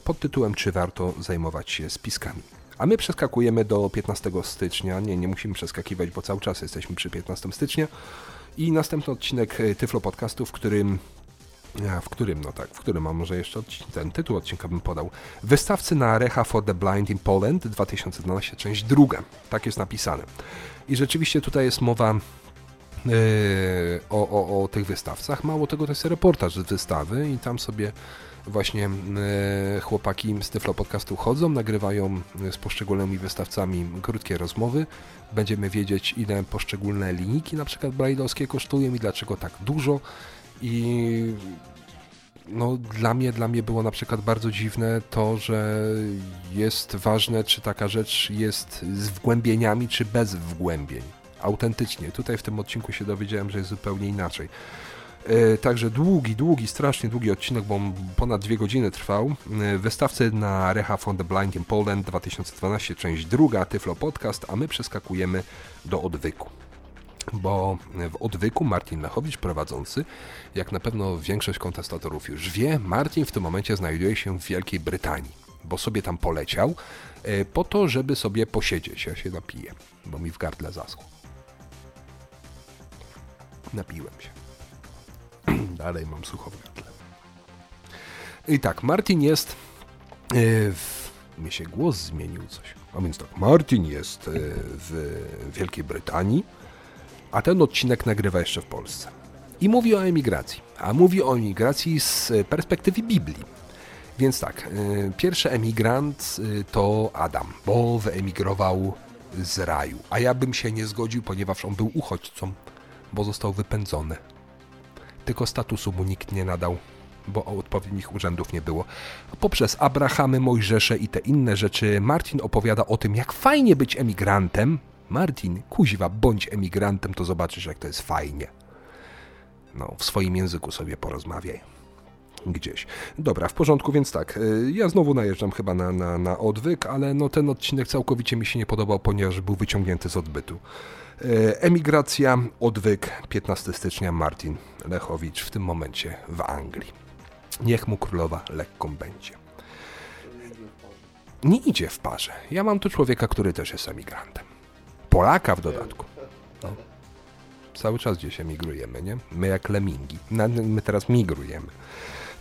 pod tytułem Czy warto zajmować się spiskami? A my przeskakujemy do 15 stycznia. Nie, nie musimy przeskakiwać, bo cały czas jesteśmy przy 15 stycznia. I następny odcinek e, Tyflo Podcastu, w którym w którym, no tak, w którym, a może jeszcze ten tytuł odcinka bym podał. Wystawcy na Recha for the Blind in Poland 2012, część druga. Tak jest napisane. I rzeczywiście tutaj jest mowa E, o, o, o tych wystawcach. Mało tego, to jest reportaż z wystawy i tam sobie właśnie e, chłopaki z Tyflo Podcastu chodzą, nagrywają z poszczególnymi wystawcami krótkie rozmowy. Będziemy wiedzieć, ile poszczególne linijki na przykład brailleowskie kosztują i dlaczego tak dużo. I no, dla mnie, dla mnie było na przykład bardzo dziwne to, że jest ważne, czy taka rzecz jest z wgłębieniami, czy bez wgłębień autentycznie. Tutaj w tym odcinku się dowiedziałem, że jest zupełnie inaczej. E, także długi, długi, strasznie długi odcinek, bo on ponad dwie godziny trwał. E, wystawcy na Reha from the Blind in Poland 2012, część druga, Tyflo Podcast, a my przeskakujemy do odwyku. Bo w odwyku Martin Lechowicz prowadzący, jak na pewno większość kontestatorów już wie, Martin w tym momencie znajduje się w Wielkiej Brytanii, bo sobie tam poleciał e, po to, żeby sobie posiedzieć. Ja się napiję, bo mi w gardle zaschło. Napiłem się. Dalej mam sucho w gardle. I tak, Martin jest... Yy, w... Mi się głos zmienił coś. A więc tak, Martin jest yy, w Wielkiej Brytanii, a ten odcinek nagrywa jeszcze w Polsce. I mówi o emigracji. A mówi o emigracji z perspektywy Biblii. Więc tak, yy, pierwszy emigrant to Adam, bo wyemigrował z raju. A ja bym się nie zgodził, ponieważ on był uchodźcą bo został wypędzony. Tylko statusu mu nikt nie nadał, bo odpowiednich urzędów nie było. Poprzez Abrahamy, Mojżesze i te inne rzeczy Martin opowiada o tym, jak fajnie być emigrantem. Martin, kuźwa, bądź emigrantem, to zobaczysz, jak to jest fajnie. No, w swoim języku sobie porozmawiaj. Gdzieś. Dobra, w porządku, więc tak. Y, ja znowu najeżdżam chyba na, na, na odwyk, ale no ten odcinek całkowicie mi się nie podobał, ponieważ był wyciągnięty z odbytu. E, emigracja, odwyk, 15 stycznia, Martin Lechowicz w tym momencie w Anglii. Niech mu królowa lekką będzie. Nie idzie w parze. Ja mam tu człowieka, który też jest emigrantem. Polaka w dodatku. No. Cały czas gdzieś emigrujemy, nie? My jak lemingi. My teraz migrujemy.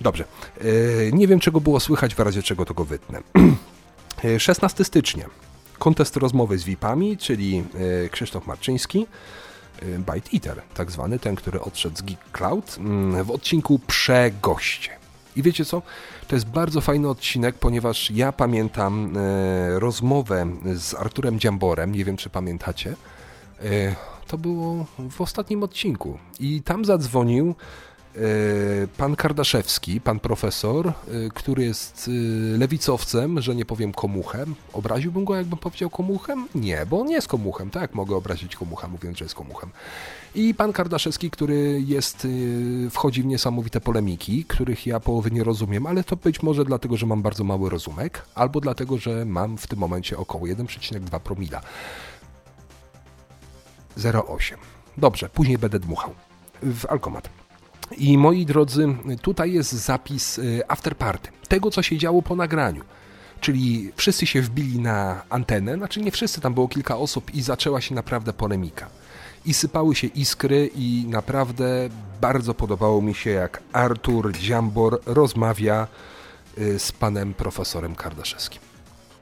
Dobrze. E, nie wiem, czego było słychać, w razie czego to go wytnę. 16 stycznia kontest rozmowy z VIP-ami, czyli e, Krzysztof Marczyński, e, Byte Eater, tak zwany, ten, który odszedł z Geek Cloud, mm, w odcinku Przegoście. I wiecie co? To jest bardzo fajny odcinek, ponieważ ja pamiętam e, rozmowę z Arturem Dziamborem, nie wiem czy pamiętacie. To było w ostatnim odcinku. I tam zadzwonił pan Kardaszewski, pan profesor, który jest lewicowcem, że nie powiem komuchem. Obraziłbym go, jakbym powiedział komuchem? Nie, bo on nie jest komuchem. Tak, mogę obrazić komucha, mówiąc, że jest komuchem. I pan Kardaszewski, który jest, wchodzi w niesamowite polemiki, których ja połowy nie rozumiem, ale to być może dlatego, że mam bardzo mały rozumek, albo dlatego, że mam w tym momencie około 1,2 promila. 0,8. Dobrze, później będę dmuchał w alkomat. I moi drodzy, tutaj jest zapis y, afterparty, tego co się działo po nagraniu. Czyli wszyscy się wbili na antenę, znaczy nie wszyscy, tam było kilka osób i zaczęła się naprawdę polemika. I sypały się iskry i naprawdę bardzo podobało mi się jak Artur Dziambor rozmawia y, z panem profesorem Kardaszewskim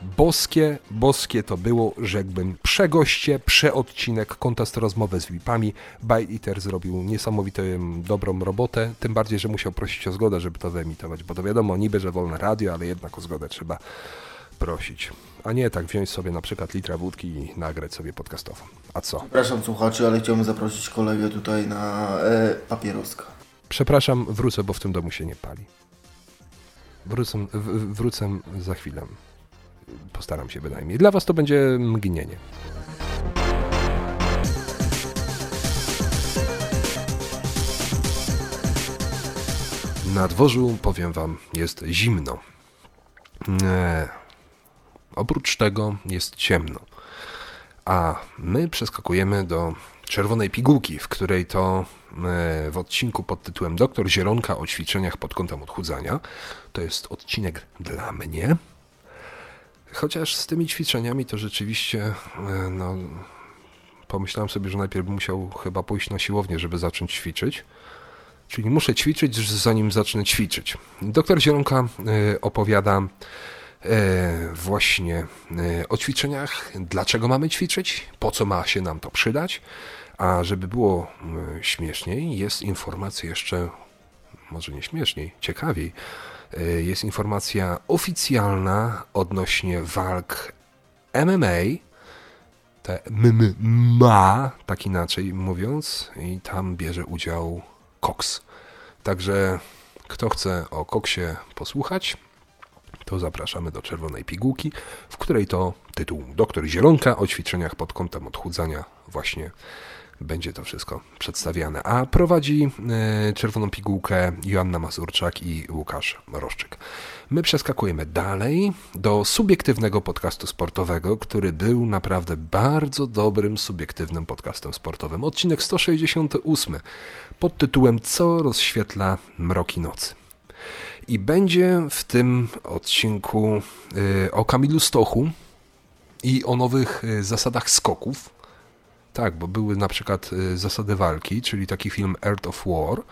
boskie, boskie to było, rzekłbym, przegoście, przeodcinek, kontest rozmowy z VIP-ami. Bite Eater zrobił niesamowitą dobrą robotę, tym bardziej, że musiał prosić o zgodę, żeby to wyemitować, bo to wiadomo, niby, że wolne radio, ale jednak o zgodę trzeba prosić. A nie tak wziąć sobie na przykład litra wódki i nagrać sobie podcastową. A co? Przepraszam słuchaczy, ale chciałbym zaprosić kolegę tutaj na e, papieroska. Przepraszam, wrócę, bo w tym domu się nie pali. Wrócę, w, wrócę za chwilę. Postaram się bynajmniej. Dla Was to będzie mgnienie. Na dworzu, powiem Wam, jest zimno. Oprócz tego jest ciemno. A my przeskakujemy do czerwonej pigułki, w której to e, w odcinku pod tytułem Doktor Zielonka o ćwiczeniach pod kątem odchudzania. To jest odcinek dla mnie. Chociaż z tymi ćwiczeniami to rzeczywiście, e, no, pomyślałem sobie, że najpierw musiał chyba pójść na siłownię, żeby zacząć ćwiczyć. Czyli muszę ćwiczyć, zanim zacznę ćwiczyć. Doktor Zielonka e, opowiada e, właśnie o ćwiczeniach, dlaczego mamy ćwiczyć, po co ma się nam to przydać, a żeby było śmieszniej, jest informacja jeszcze, może nie śmieszniej, ciekawiej, jest informacja oficjalna odnośnie walk MMA. Te MMA, tak inaczej mówiąc, i tam bierze udział Cox. Także kto chce o Koksie posłuchać, to zapraszamy do Czerwonej Pigułki, w której to tytuł Doktor Zielonka o ćwiczeniach pod kątem odchudzania właśnie będzie to wszystko przedstawiane. A prowadzi e, Czerwoną Pigułkę Joanna Mazurczak i Łukasz Roszczyk. My przeskakujemy dalej do subiektywnego podcastu sportowego, który był naprawdę bardzo dobrym subiektywnym podcastem sportowym. Odcinek 168 pod tytułem Co rozświetla mroki nocy. I będzie w tym odcinku e, o Kamilu Stochu i o nowych e, zasadach skoków, tak, bo były na przykład y, zasady walki, czyli taki film Earth of War,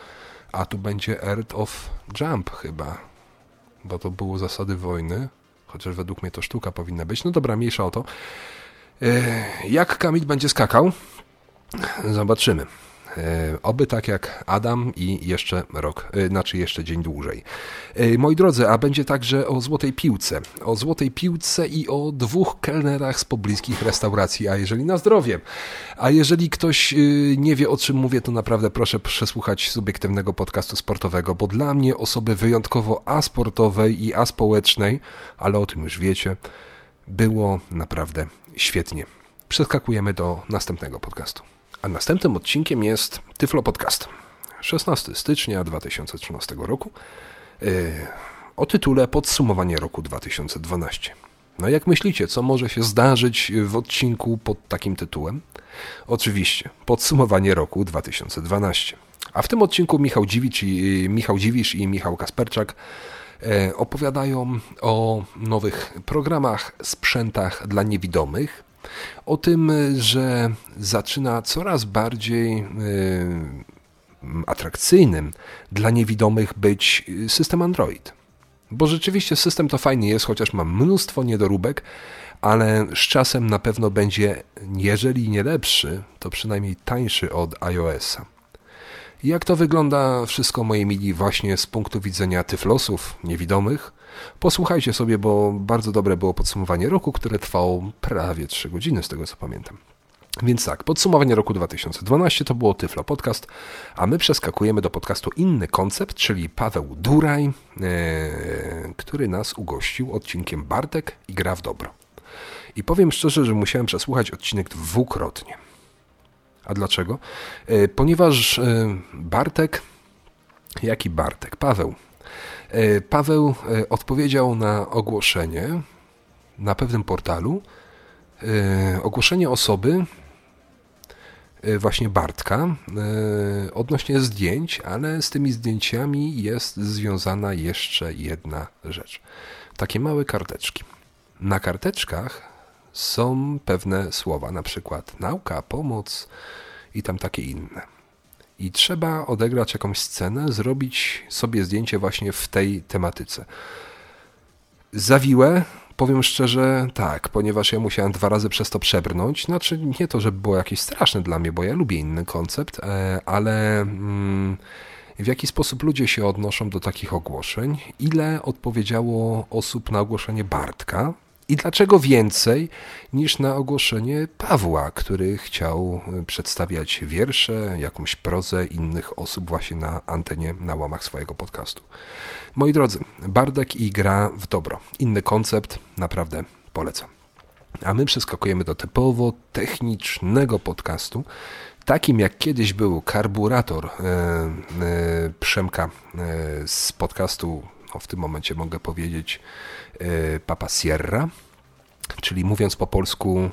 a tu będzie Earth of Jump chyba, bo to było zasady wojny, chociaż według mnie to sztuka powinna być. No dobra, mniejsza o to. Y, jak Kamil będzie skakał? Zobaczymy. E, oby tak jak Adam i jeszcze rok, e, znaczy jeszcze dzień dłużej. E, moi drodzy, a będzie także o złotej piłce. O złotej piłce i o dwóch kelnerach z pobliskich restauracji, a jeżeli na zdrowie. A jeżeli ktoś nie wie o czym mówię, to naprawdę proszę przesłuchać subiektywnego podcastu sportowego, bo dla mnie osoby wyjątkowo asportowej i aspołecznej, ale o tym już wiecie, było naprawdę świetnie. Przeskakujemy do następnego podcastu. A następnym odcinkiem jest Tyflo Podcast. 16 stycznia 2013 roku yy, o tytule Podsumowanie roku 2012. No jak myślicie, co może się zdarzyć w odcinku pod takim tytułem? Oczywiście, podsumowanie roku 2012. A w tym odcinku Michał Dziwisz i, Michał Dziwisz i Michał Kasperczak e, opowiadają o nowych programach, sprzętach dla niewidomych, o tym, że zaczyna coraz bardziej y, atrakcyjnym dla niewidomych być system Android. Bo rzeczywiście system to fajny jest, chociaż ma mnóstwo niedoróbek, ale z czasem na pewno będzie, jeżeli nie lepszy, to przynajmniej tańszy od iOS-a. Jak to wygląda wszystko, moi mili, właśnie z punktu widzenia tyflosów niewidomych? Posłuchajcie sobie, bo bardzo dobre było podsumowanie roku, które trwało prawie 3 godziny, z tego co pamiętam. Więc tak, podsumowanie roku 2012 to było Tyflo Podcast, a my przeskakujemy do podcastu Inny Koncept, czyli Paweł Duraj, e, który nas ugościł odcinkiem Bartek i gra w dobro. I powiem szczerze, że musiałem przesłuchać odcinek dwukrotnie. A dlaczego? E, ponieważ e, Bartek, jaki Bartek? Paweł. E, Paweł e, odpowiedział na ogłoszenie na pewnym portalu, e, ogłoszenie osoby, właśnie Bartka odnośnie zdjęć, ale z tymi zdjęciami jest związana jeszcze jedna rzecz. Takie małe karteczki. Na karteczkach są pewne słowa, na przykład nauka, pomoc i tam takie inne. I trzeba odegrać jakąś scenę, zrobić sobie zdjęcie właśnie w tej tematyce. Zawiłe, Powiem szczerze, tak, ponieważ ja musiałem dwa razy przez to przebrnąć. Znaczy, nie to, żeby było jakieś straszne dla mnie, bo ja lubię inny koncept, e, ale mm, w jaki sposób ludzie się odnoszą do takich ogłoszeń? Ile odpowiedziało osób na ogłoszenie Bartka? I dlaczego więcej niż na ogłoszenie Pawła, który chciał e, przedstawiać wiersze, jakąś prozę innych osób właśnie na antenie, na łamach swojego podcastu? Moi drodzy, Bardek i gra w dobro. Inny koncept, naprawdę polecam. A my przeskakujemy do typowo technicznego podcastu, takim jak kiedyś był karburator e, e, Przemka e, z podcastu, no w tym momencie mogę powiedzieć, Papa Sierra, czyli mówiąc po polsku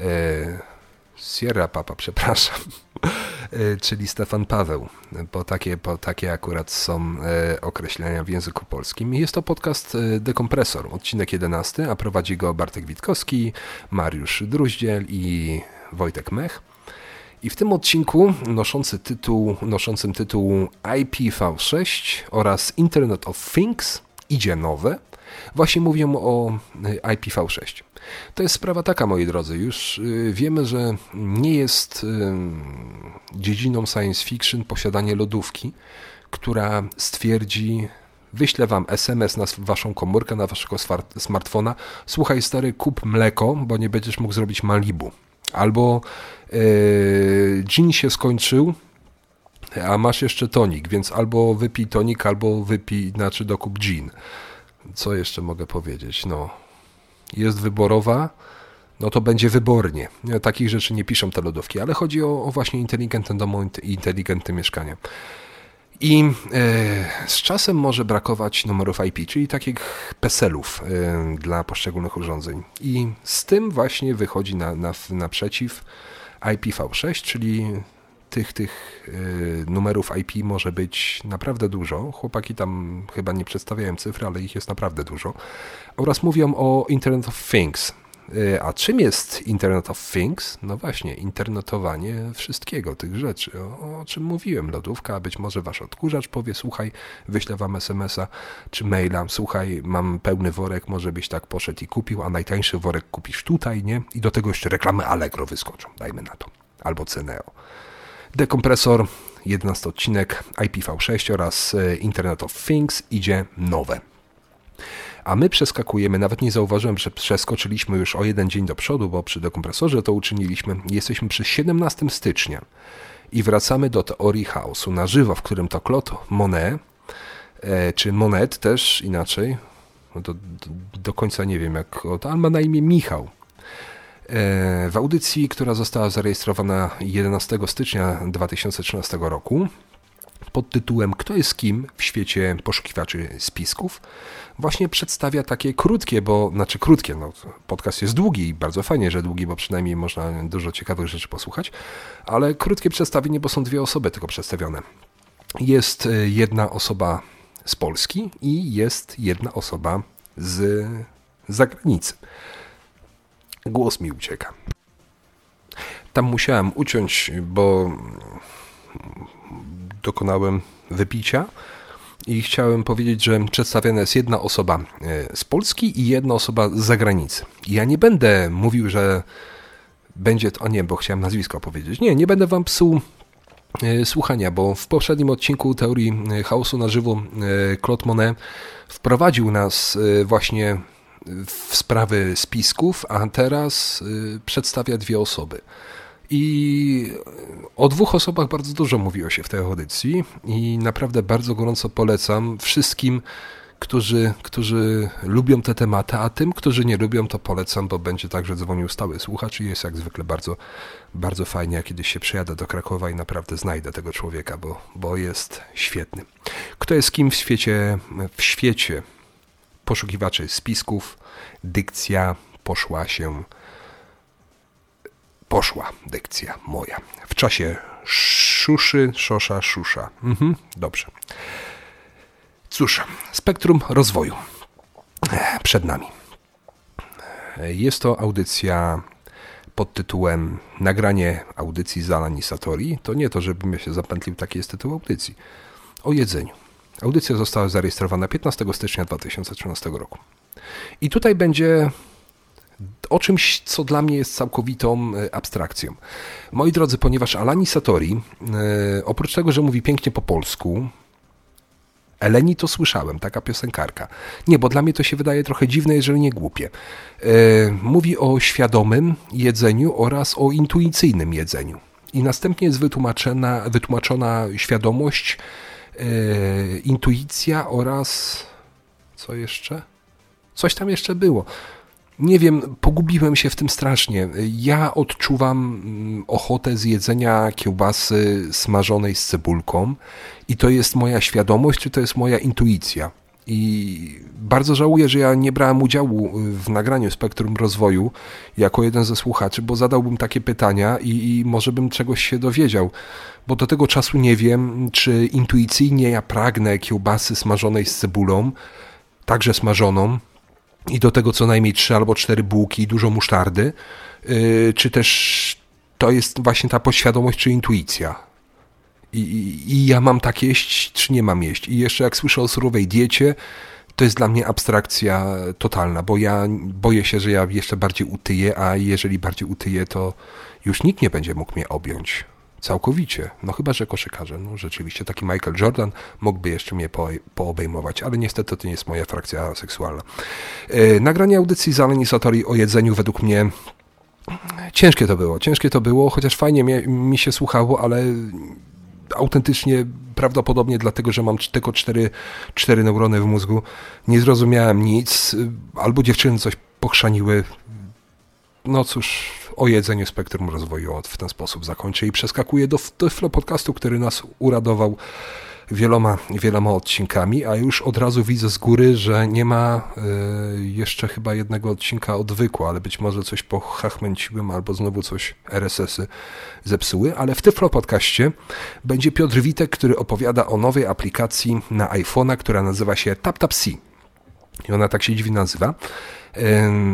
e, Sierra Papa, przepraszam, e, czyli Stefan Paweł, bo takie, bo takie akurat są e, określenia w języku polskim. Jest to podcast e, Dekompresor, odcinek 11, a prowadzi go Bartek Witkowski, Mariusz Druździel i Wojtek Mech. I w tym odcinku noszący tytuł, noszącym tytuł IPv6 oraz Internet of Things idzie nowe, właśnie mówią o IPv6. To jest sprawa taka, moi drodzy. Już y, wiemy, że nie jest y, dziedziną science fiction posiadanie lodówki, która stwierdzi, wyślę wam SMS na waszą komórkę, na waszego smartfona, słuchaj stary, kup mleko, bo nie będziesz mógł zrobić Malibu. Albo yy, gin się skończył, a masz jeszcze tonik, więc albo wypij tonik, albo wypij, znaczy dokup gin. Co jeszcze mogę powiedzieć? No, jest wyborowa, no to będzie wybornie. Takich rzeczy nie piszą te lodówki, ale chodzi o, o właśnie inteligentne domy i inteligentne mieszkania. I e, z czasem może brakować numerów IP, czyli takich PESEL-ów e, dla poszczególnych urządzeń. I z tym właśnie wychodzi na, na, naprzeciw IPv6, czyli tych, tych e, numerów IP może być naprawdę dużo. Chłopaki tam chyba nie przedstawiają cyfr, ale ich jest naprawdę dużo. Oraz mówią o Internet of Things. E, a czym jest Internet of Things? No właśnie, internetowanie wszystkiego, tych rzeczy, o, o czym mówiłem. Lodówka, być może wasz odkurzacz powie, słuchaj, wyślę wam SMS-a czy maila, słuchaj, mam pełny worek, może byś tak poszedł i kupił, a najtańszy worek kupisz tutaj, nie? I do tego jeszcze reklamy Allegro wyskoczą, dajmy na to. Albo Ceneo. Dekompresor, 11 odcinek IPv6 oraz e, Internet of Things idzie nowe. A my przeskakujemy, nawet nie zauważyłem, że przeskoczyliśmy już o jeden dzień do przodu, bo przy dekompresorze to uczyniliśmy. Jesteśmy przy 17 stycznia i wracamy do teorii chaosu na żywo, w którym to Claude Monet, e, czy Monet też inaczej, no do, do, do końca nie wiem jak, ale ma na imię Michał. E, w audycji, która została zarejestrowana 11 stycznia 2013 roku pod tytułem Kto jest kim w świecie poszukiwaczy spisków, właśnie przedstawia takie krótkie, bo znaczy krótkie, no podcast jest długi i bardzo fajnie, że długi, bo przynajmniej można dużo ciekawych rzeczy posłuchać, ale krótkie przedstawienie, bo są dwie osoby tylko przedstawione. Jest e, jedna osoba z Polski i jest jedna osoba z zagranicy. Głos mi ucieka. Tam musiałem uciąć, bo dokonałem wypicia i chciałem powiedzieć, że przedstawiana jest jedna osoba e, z Polski i jedna osoba z zagranicy. Ja nie będę mówił, że będzie to, a nie, bo chciałem nazwisko powiedzieć. Nie, nie będę wam psuł e, słuchania, bo w poprzednim odcinku teorii e, chaosu na żywo Claude Monet wprowadził nas właśnie w sprawy spisków, a teraz y, przedstawia dwie osoby. I o dwóch osobach bardzo dużo mówiło się w tej audycji i naprawdę bardzo gorąco polecam wszystkim, którzy, którzy lubią te tematy, a tym, którzy nie lubią, to polecam, bo będzie także dzwonił stały słuchacz i jest jak zwykle bardzo, bardzo fajnie. Kiedyś się przyjadę do Krakowa i naprawdę znajdę tego człowieka, bo, bo jest świetny. Kto jest kim w świecie, w świecie poszukiwaczy spisków, dykcja poszła się poszła dykcja moja. W czasie szuszy, szosza, szusza. Mhm, dobrze. Cóż, spektrum rozwoju przed nami. Jest to audycja pod tytułem Nagranie audycji z Alani Satori. To nie to, żebym się zapętlił, taki jest tytuł audycji. O jedzeniu. Audycja została zarejestrowana 15 stycznia 2013 roku. I tutaj będzie o czymś, co dla mnie jest całkowitą e, abstrakcją. Moi drodzy, ponieważ Alani Satori, e, oprócz tego, że mówi pięknie po polsku, Eleni to słyszałem, taka piosenkarka. Nie, bo dla mnie to się wydaje trochę dziwne, jeżeli nie głupie. E, mówi o świadomym jedzeniu oraz o intuicyjnym jedzeniu. I następnie jest wytłumaczona, wytłumaczona świadomość, intuicja oraz co jeszcze? Coś tam jeszcze było. Nie wiem, pogubiłem się w tym strasznie. Ja odczuwam mm, ochotę zjedzenia kiełbasy smażonej z cebulką i to jest moja świadomość, czy to jest moja intuicja. I bardzo żałuję, że ja nie brałem udziału w nagraniu Spektrum Rozwoju jako jeden ze słuchaczy, bo zadałbym takie pytania i, i może bym czegoś się dowiedział. Bo do tego czasu nie wiem, czy intuicyjnie ja pragnę kiełbasy smażonej z cebulą, także smażoną, i do tego co najmniej trzy albo cztery bułki i dużo musztardy, yy, czy też to jest właśnie ta podświadomość czy intuicja. I, i, ja mam tak jeść, czy nie mam jeść. I jeszcze jak słyszę o surowej diecie, to jest dla mnie abstrakcja totalna, bo ja boję się, że ja jeszcze bardziej utyję, a jeżeli bardziej utyję, to już nikt nie będzie mógł mnie objąć. Całkowicie. No chyba, że koszykarze. No rzeczywiście taki Michael Jordan mógłby jeszcze mnie po, poobejmować, ale niestety to nie jest moja frakcja seksualna. Yy, nagranie audycji z Aleni Satori o jedzeniu według mnie ciężkie to było. Ciężkie to było, chociaż fajnie mi, mi się słuchało, ale autentycznie prawdopodobnie dlatego, że mam tylko cztery, cztery neurony w mózgu, nie zrozumiałem nic, albo dziewczyny coś pochrzaniły. No cóż, o jedzeniu spektrum rozwoju w ten sposób zakończę i przeskakuję do, do Podcastu, który nas uradował wieloma, wieloma odcinkami, a już od razu widzę z góry, że nie ma y, jeszcze chyba jednego odcinka odwykła, ale być może coś pochachmęciłem albo znowu coś RSS-y zepsuły, ale w Tyflo Podcaście będzie Piotr Witek, który opowiada o nowej aplikacji na iPhone'a, która nazywa się TapTapC. I ona tak się dziwi nazywa.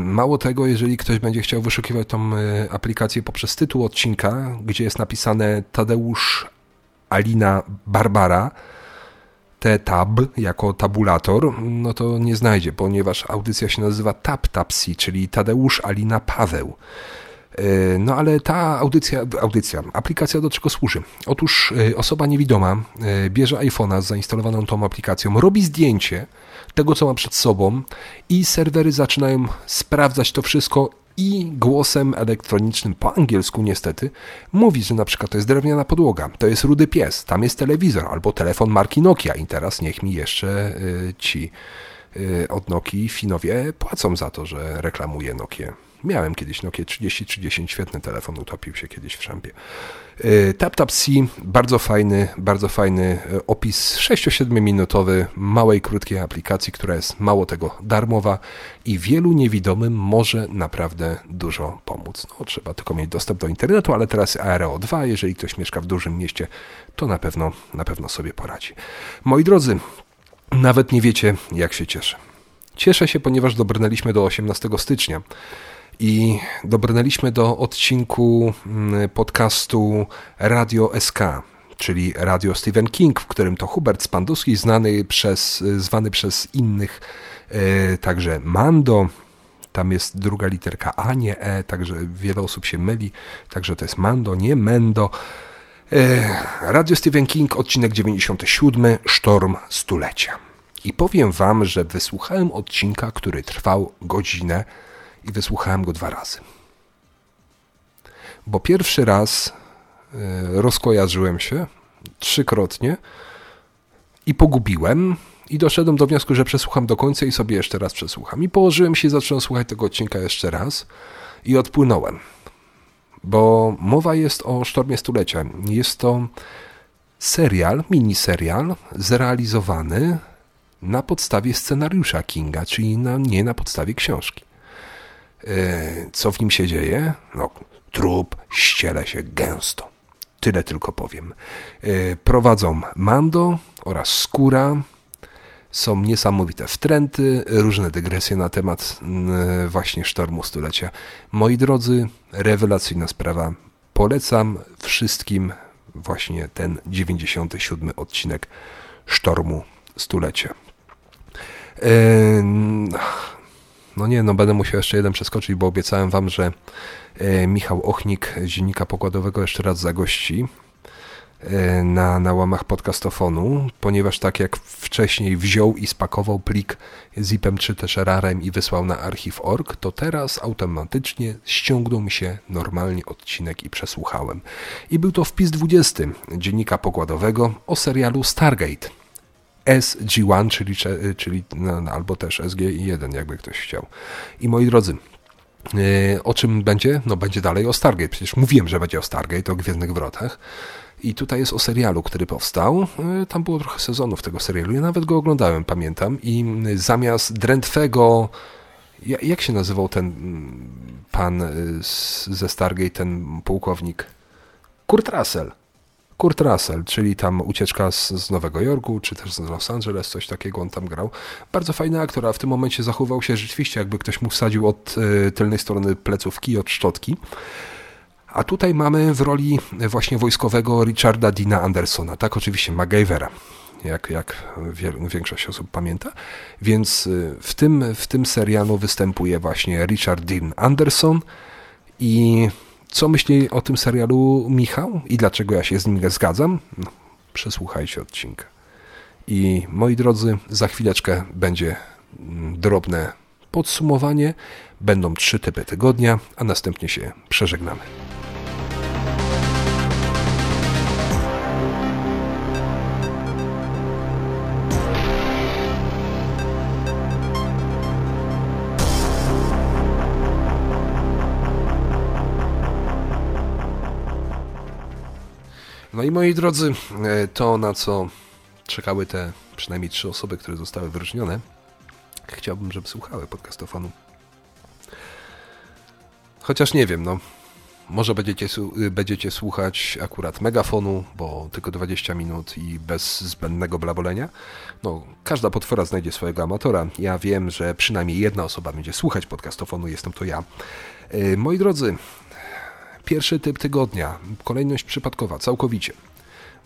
Mało tego, jeżeli ktoś będzie chciał wyszukiwać tą e, aplikację poprzez tytuł odcinka, gdzie jest napisane Tadeusz Alina Barbara, T-Tab jako tabulator, no to nie znajdzie, ponieważ audycja się nazywa Tap Tapsi, czyli Tadeusz Alina Paweł. E, no ale ta audycja, audycja, aplikacja do czego służy? Otóż e, osoba niewidoma bierze iPhone'a z zainstalowaną tą aplikacją, robi zdjęcie, tego, co ma przed sobą i serwery zaczynają sprawdzać to wszystko i głosem elektronicznym po angielsku niestety mówi, że na przykład to jest drewniana podłoga, to jest rudy pies, tam jest telewizor albo telefon marki Nokia i teraz niech mi jeszcze y, ci y, od Nokii Finowie płacą za to, że reklamuje Nokia. Miałem kiedyś Nokia 3030, świetny telefon, utopił się kiedyś w szambie. TapTapC, bardzo fajny, bardzo fajny e, opis 6-7 minutowy małej, krótkiej aplikacji, która jest mało tego darmowa i wielu niewidomym może naprawdę dużo pomóc. No, trzeba tylko mieć dostęp do internetu, ale teraz Aereo 2, jeżeli ktoś mieszka w dużym mieście, to na pewno, na pewno sobie poradzi. Moi drodzy, nawet nie wiecie, jak się cieszę. Cieszę się, ponieważ dobrnęliśmy do 18 stycznia i dobrnęliśmy do odcinku mm, podcastu Radio SK, czyli Radio Stephen King, w którym to Hubert Spanduski, znany przez, zwany przez innych e, także Mando, tam jest druga literka A, nie E, także wiele osób się myli, także to jest Mando, nie Mendo. E, Radio Stephen King, odcinek 97, Sztorm Stulecia. I powiem Wam, że wysłuchałem odcinka, który trwał godzinę i wysłuchałem go dwa razy. Bo pierwszy raz e, rozkojarzyłem się trzykrotnie i pogubiłem i doszedłem do wniosku, że przesłucham do końca i sobie jeszcze raz przesłucham. I położyłem się i zacząłem słuchać tego odcinka jeszcze raz i odpłynąłem. Bo mowa jest o Sztormie Stulecia. Jest to serial, miniserial zrealizowany na podstawie scenariusza Kinga, czyli na, nie na podstawie książki. E, co w nim się dzieje? No, trup ściele się gęsto. Tyle tylko powiem. E, prowadzą Mando oraz Skóra. Są niesamowite wtręty, różne dygresje na temat właśnie Sztormu Stulecia. Moi drodzy, rewelacyjna sprawa. Polecam wszystkim właśnie ten 97 odcinek Sztormu Stulecia. No nie, no będę musiał jeszcze jeden przeskoczyć, bo obiecałem wam, że e, Michał Ochnik z Dziennika Pokładowego jeszcze raz zagości e, na, na łamach podcastofonu, ponieważ tak jak wcześniej wziął i spakował plik zipem czy też rarem i wysłał na archiv.org, to teraz automatycznie ściągnął mi się normalnie odcinek i przesłuchałem. I był to wpis 20 Dziennika Pokładowego o serialu Stargate – SG1, czyli, czyli no, no, albo też SG1, jakby ktoś chciał. I moi drodzy, e, o czym będzie? No będzie dalej o Stargate. Przecież mówiłem, że będzie o Stargate, o Gwiezdnych Wrotach. I tutaj jest o serialu, który powstał. E, tam było trochę sezonów tego serialu. Ja nawet go oglądałem, pamiętam. I zamiast drętwego... Jak się nazywał ten pan e, ze Stargate, ten pułkownik? Kurt Russell. Kurt Russell, czyli tam ucieczka z, z, Nowego Jorku, czy też z Los Angeles, coś takiego on tam grał. Bardzo fajny aktor, a w tym momencie zachował się rzeczywiście, jakby ktoś mu wsadził od y, tylnej strony plecówki, od szczotki. A tutaj mamy w roli właśnie wojskowego Richarda Dina Andersona, tak oczywiście MacGyvera, jak, jak większość osób pamięta. Więc e, w tym, w tym serialu występuje właśnie Richard Dean Anderson i co myśli o tym serialu Michał i dlaczego ja się z nim zgadzam? No, przesłuchajcie odcinka. I moi drodzy, za chwileczkę będzie mm, drobne podsumowanie. Będą trzy typy tygodnia, a następnie się przeżegnamy. No i moi drodzy, e, to na co czekały te przynajmniej trzy osoby, które zostały wyróżnione, chciałbym, żeby słuchały podcastofonu. Chociaż nie wiem, no. Może będziecie, będziecie słuchać akurat megafonu, bo tylko 20 minut i bez zbędnego blabolenia. No, każda potwora znajdzie swojego amatora. Ja wiem, że przynajmniej jedna osoba będzie słuchać podcastofonu, jestem to ja. E, moi drodzy, Pierwszy typ tygodnia, kolejność przypadkowa, całkowicie.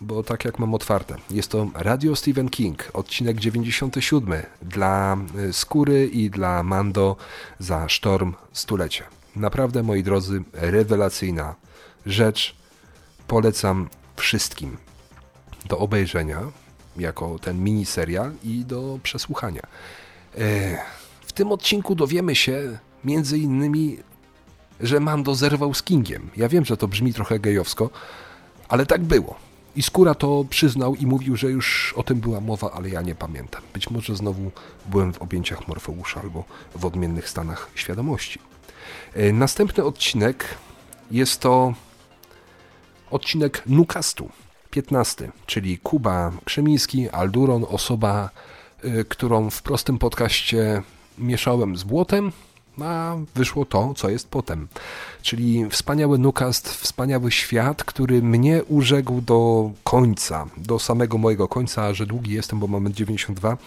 Bo tak jak mam otwarte, jest to Radio Stephen King, odcinek 97 dla y, Skóry i dla Mando za Sztorm Stulecia. Naprawdę, moi drodzy, rewelacyjna rzecz. Polecam wszystkim do obejrzenia jako ten mini serial i do przesłuchania. E, w tym odcinku dowiemy się między innymi że Mando zerwał z Kingiem. Ja wiem, że to brzmi trochę gejowsko, ale tak było. I Skóra to przyznał i mówił, że już o tym była mowa, ale ja nie pamiętam. Być może znowu byłem w objęciach Morfeusza albo w odmiennych stanach świadomości. E, następny odcinek jest to odcinek Nukastu, 15, czyli Kuba Krzemiński, Alduron, osoba, e, którą w prostym podcaście mieszałem z błotem, a wyszło to, co jest potem. Czyli wspaniały Nukast, wspaniały świat, który mnie urzekł do końca, do samego mojego końca, że długi jestem, bo mam 92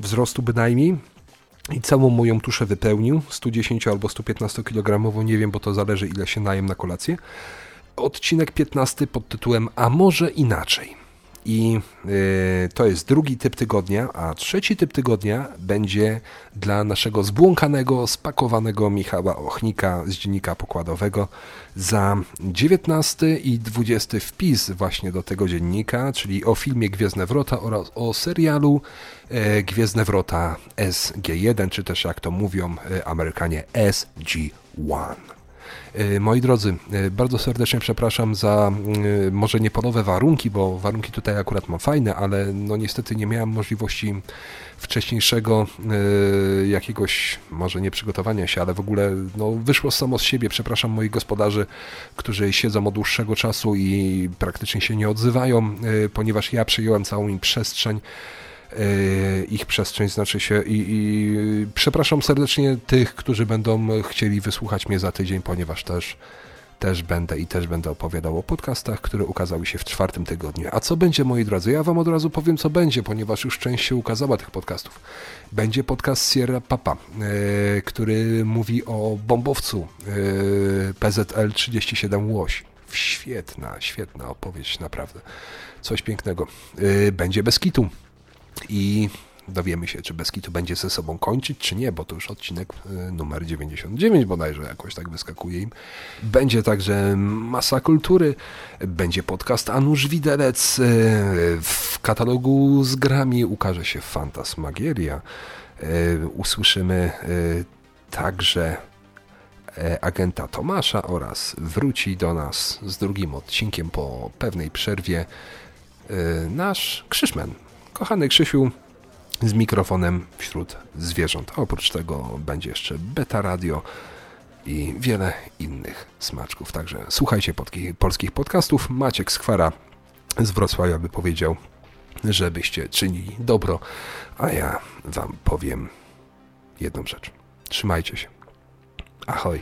wzrostu bynajmniej. I całą moją tuszę wypełnił, 110 albo 115 kg, nie wiem, bo to zależy ile się najem na kolację. Odcinek 15 pod tytułem A może inaczej. I y, to jest drugi typ tygodnia, a trzeci typ tygodnia będzie dla naszego zbłąkanego, spakowanego Michała Ochnika z Dziennika Pokładowego za 19 i 20 wpis właśnie do tego dziennika, czyli o filmie Gwiezdne Wrota oraz o serialu e, Gwiezdne Wrota SG1, czy też jak to mówią e, Amerykanie SG1. E, moi drodzy, e, bardzo serdecznie przepraszam za e, może niepolowe warunki, bo warunki tutaj akurat mam fajne, ale no niestety nie miałem możliwości wcześniejszego jakiegoś, może nie przygotowania się, ale w ogóle no, wyszło samo z siebie. Przepraszam moich gospodarzy, którzy siedzą od dłuższego czasu i praktycznie się nie odzywają, ponieważ ja przyjąłem całą im przestrzeń ich przestrzeń znaczy się i, i, przepraszam serdecznie tych, którzy będą chcieli wysłuchać mnie za tydzień, ponieważ też też będę i też będę opowiadał o podcastach, które ukazały się w czwartym tygodniu. A co będzie, moi drodzy? Ja wam od razu powiem, co będzie, ponieważ już część się ukazała tych podcastów. Będzie podcast Sierra Papa, yy, który mówi o bombowcu yy, PZL 37 Łoś. Świetna, świetna opowieść, naprawdę. Coś pięknego. Yy, będzie bez kitu i dowiemy się, czy Beskitu będzie ze sobą kończyć, czy nie, bo to już odcinek y, numer 99 bodajże jakoś tak wyskakuje im. Będzie także masa kultury, będzie podcast Anusz Widelec, y, w katalogu z grami ukaże się Fantasmagieria, y, usłyszymy także agenta Tomasza oraz wróci do nas z drugim odcinkiem po pewnej przerwie nasz Krzyszmen. Kochany Krzysiu, z mikrofonem wśród zwierząt. Oprócz tego będzie jeszcze beta radio i wiele innych smaczków. Także słuchajcie polskich podcastów. Maciek Skwara z Wrocławia by powiedział, żebyście czynili dobro, a ja wam powiem jedną rzecz. Trzymajcie się. Ahoj.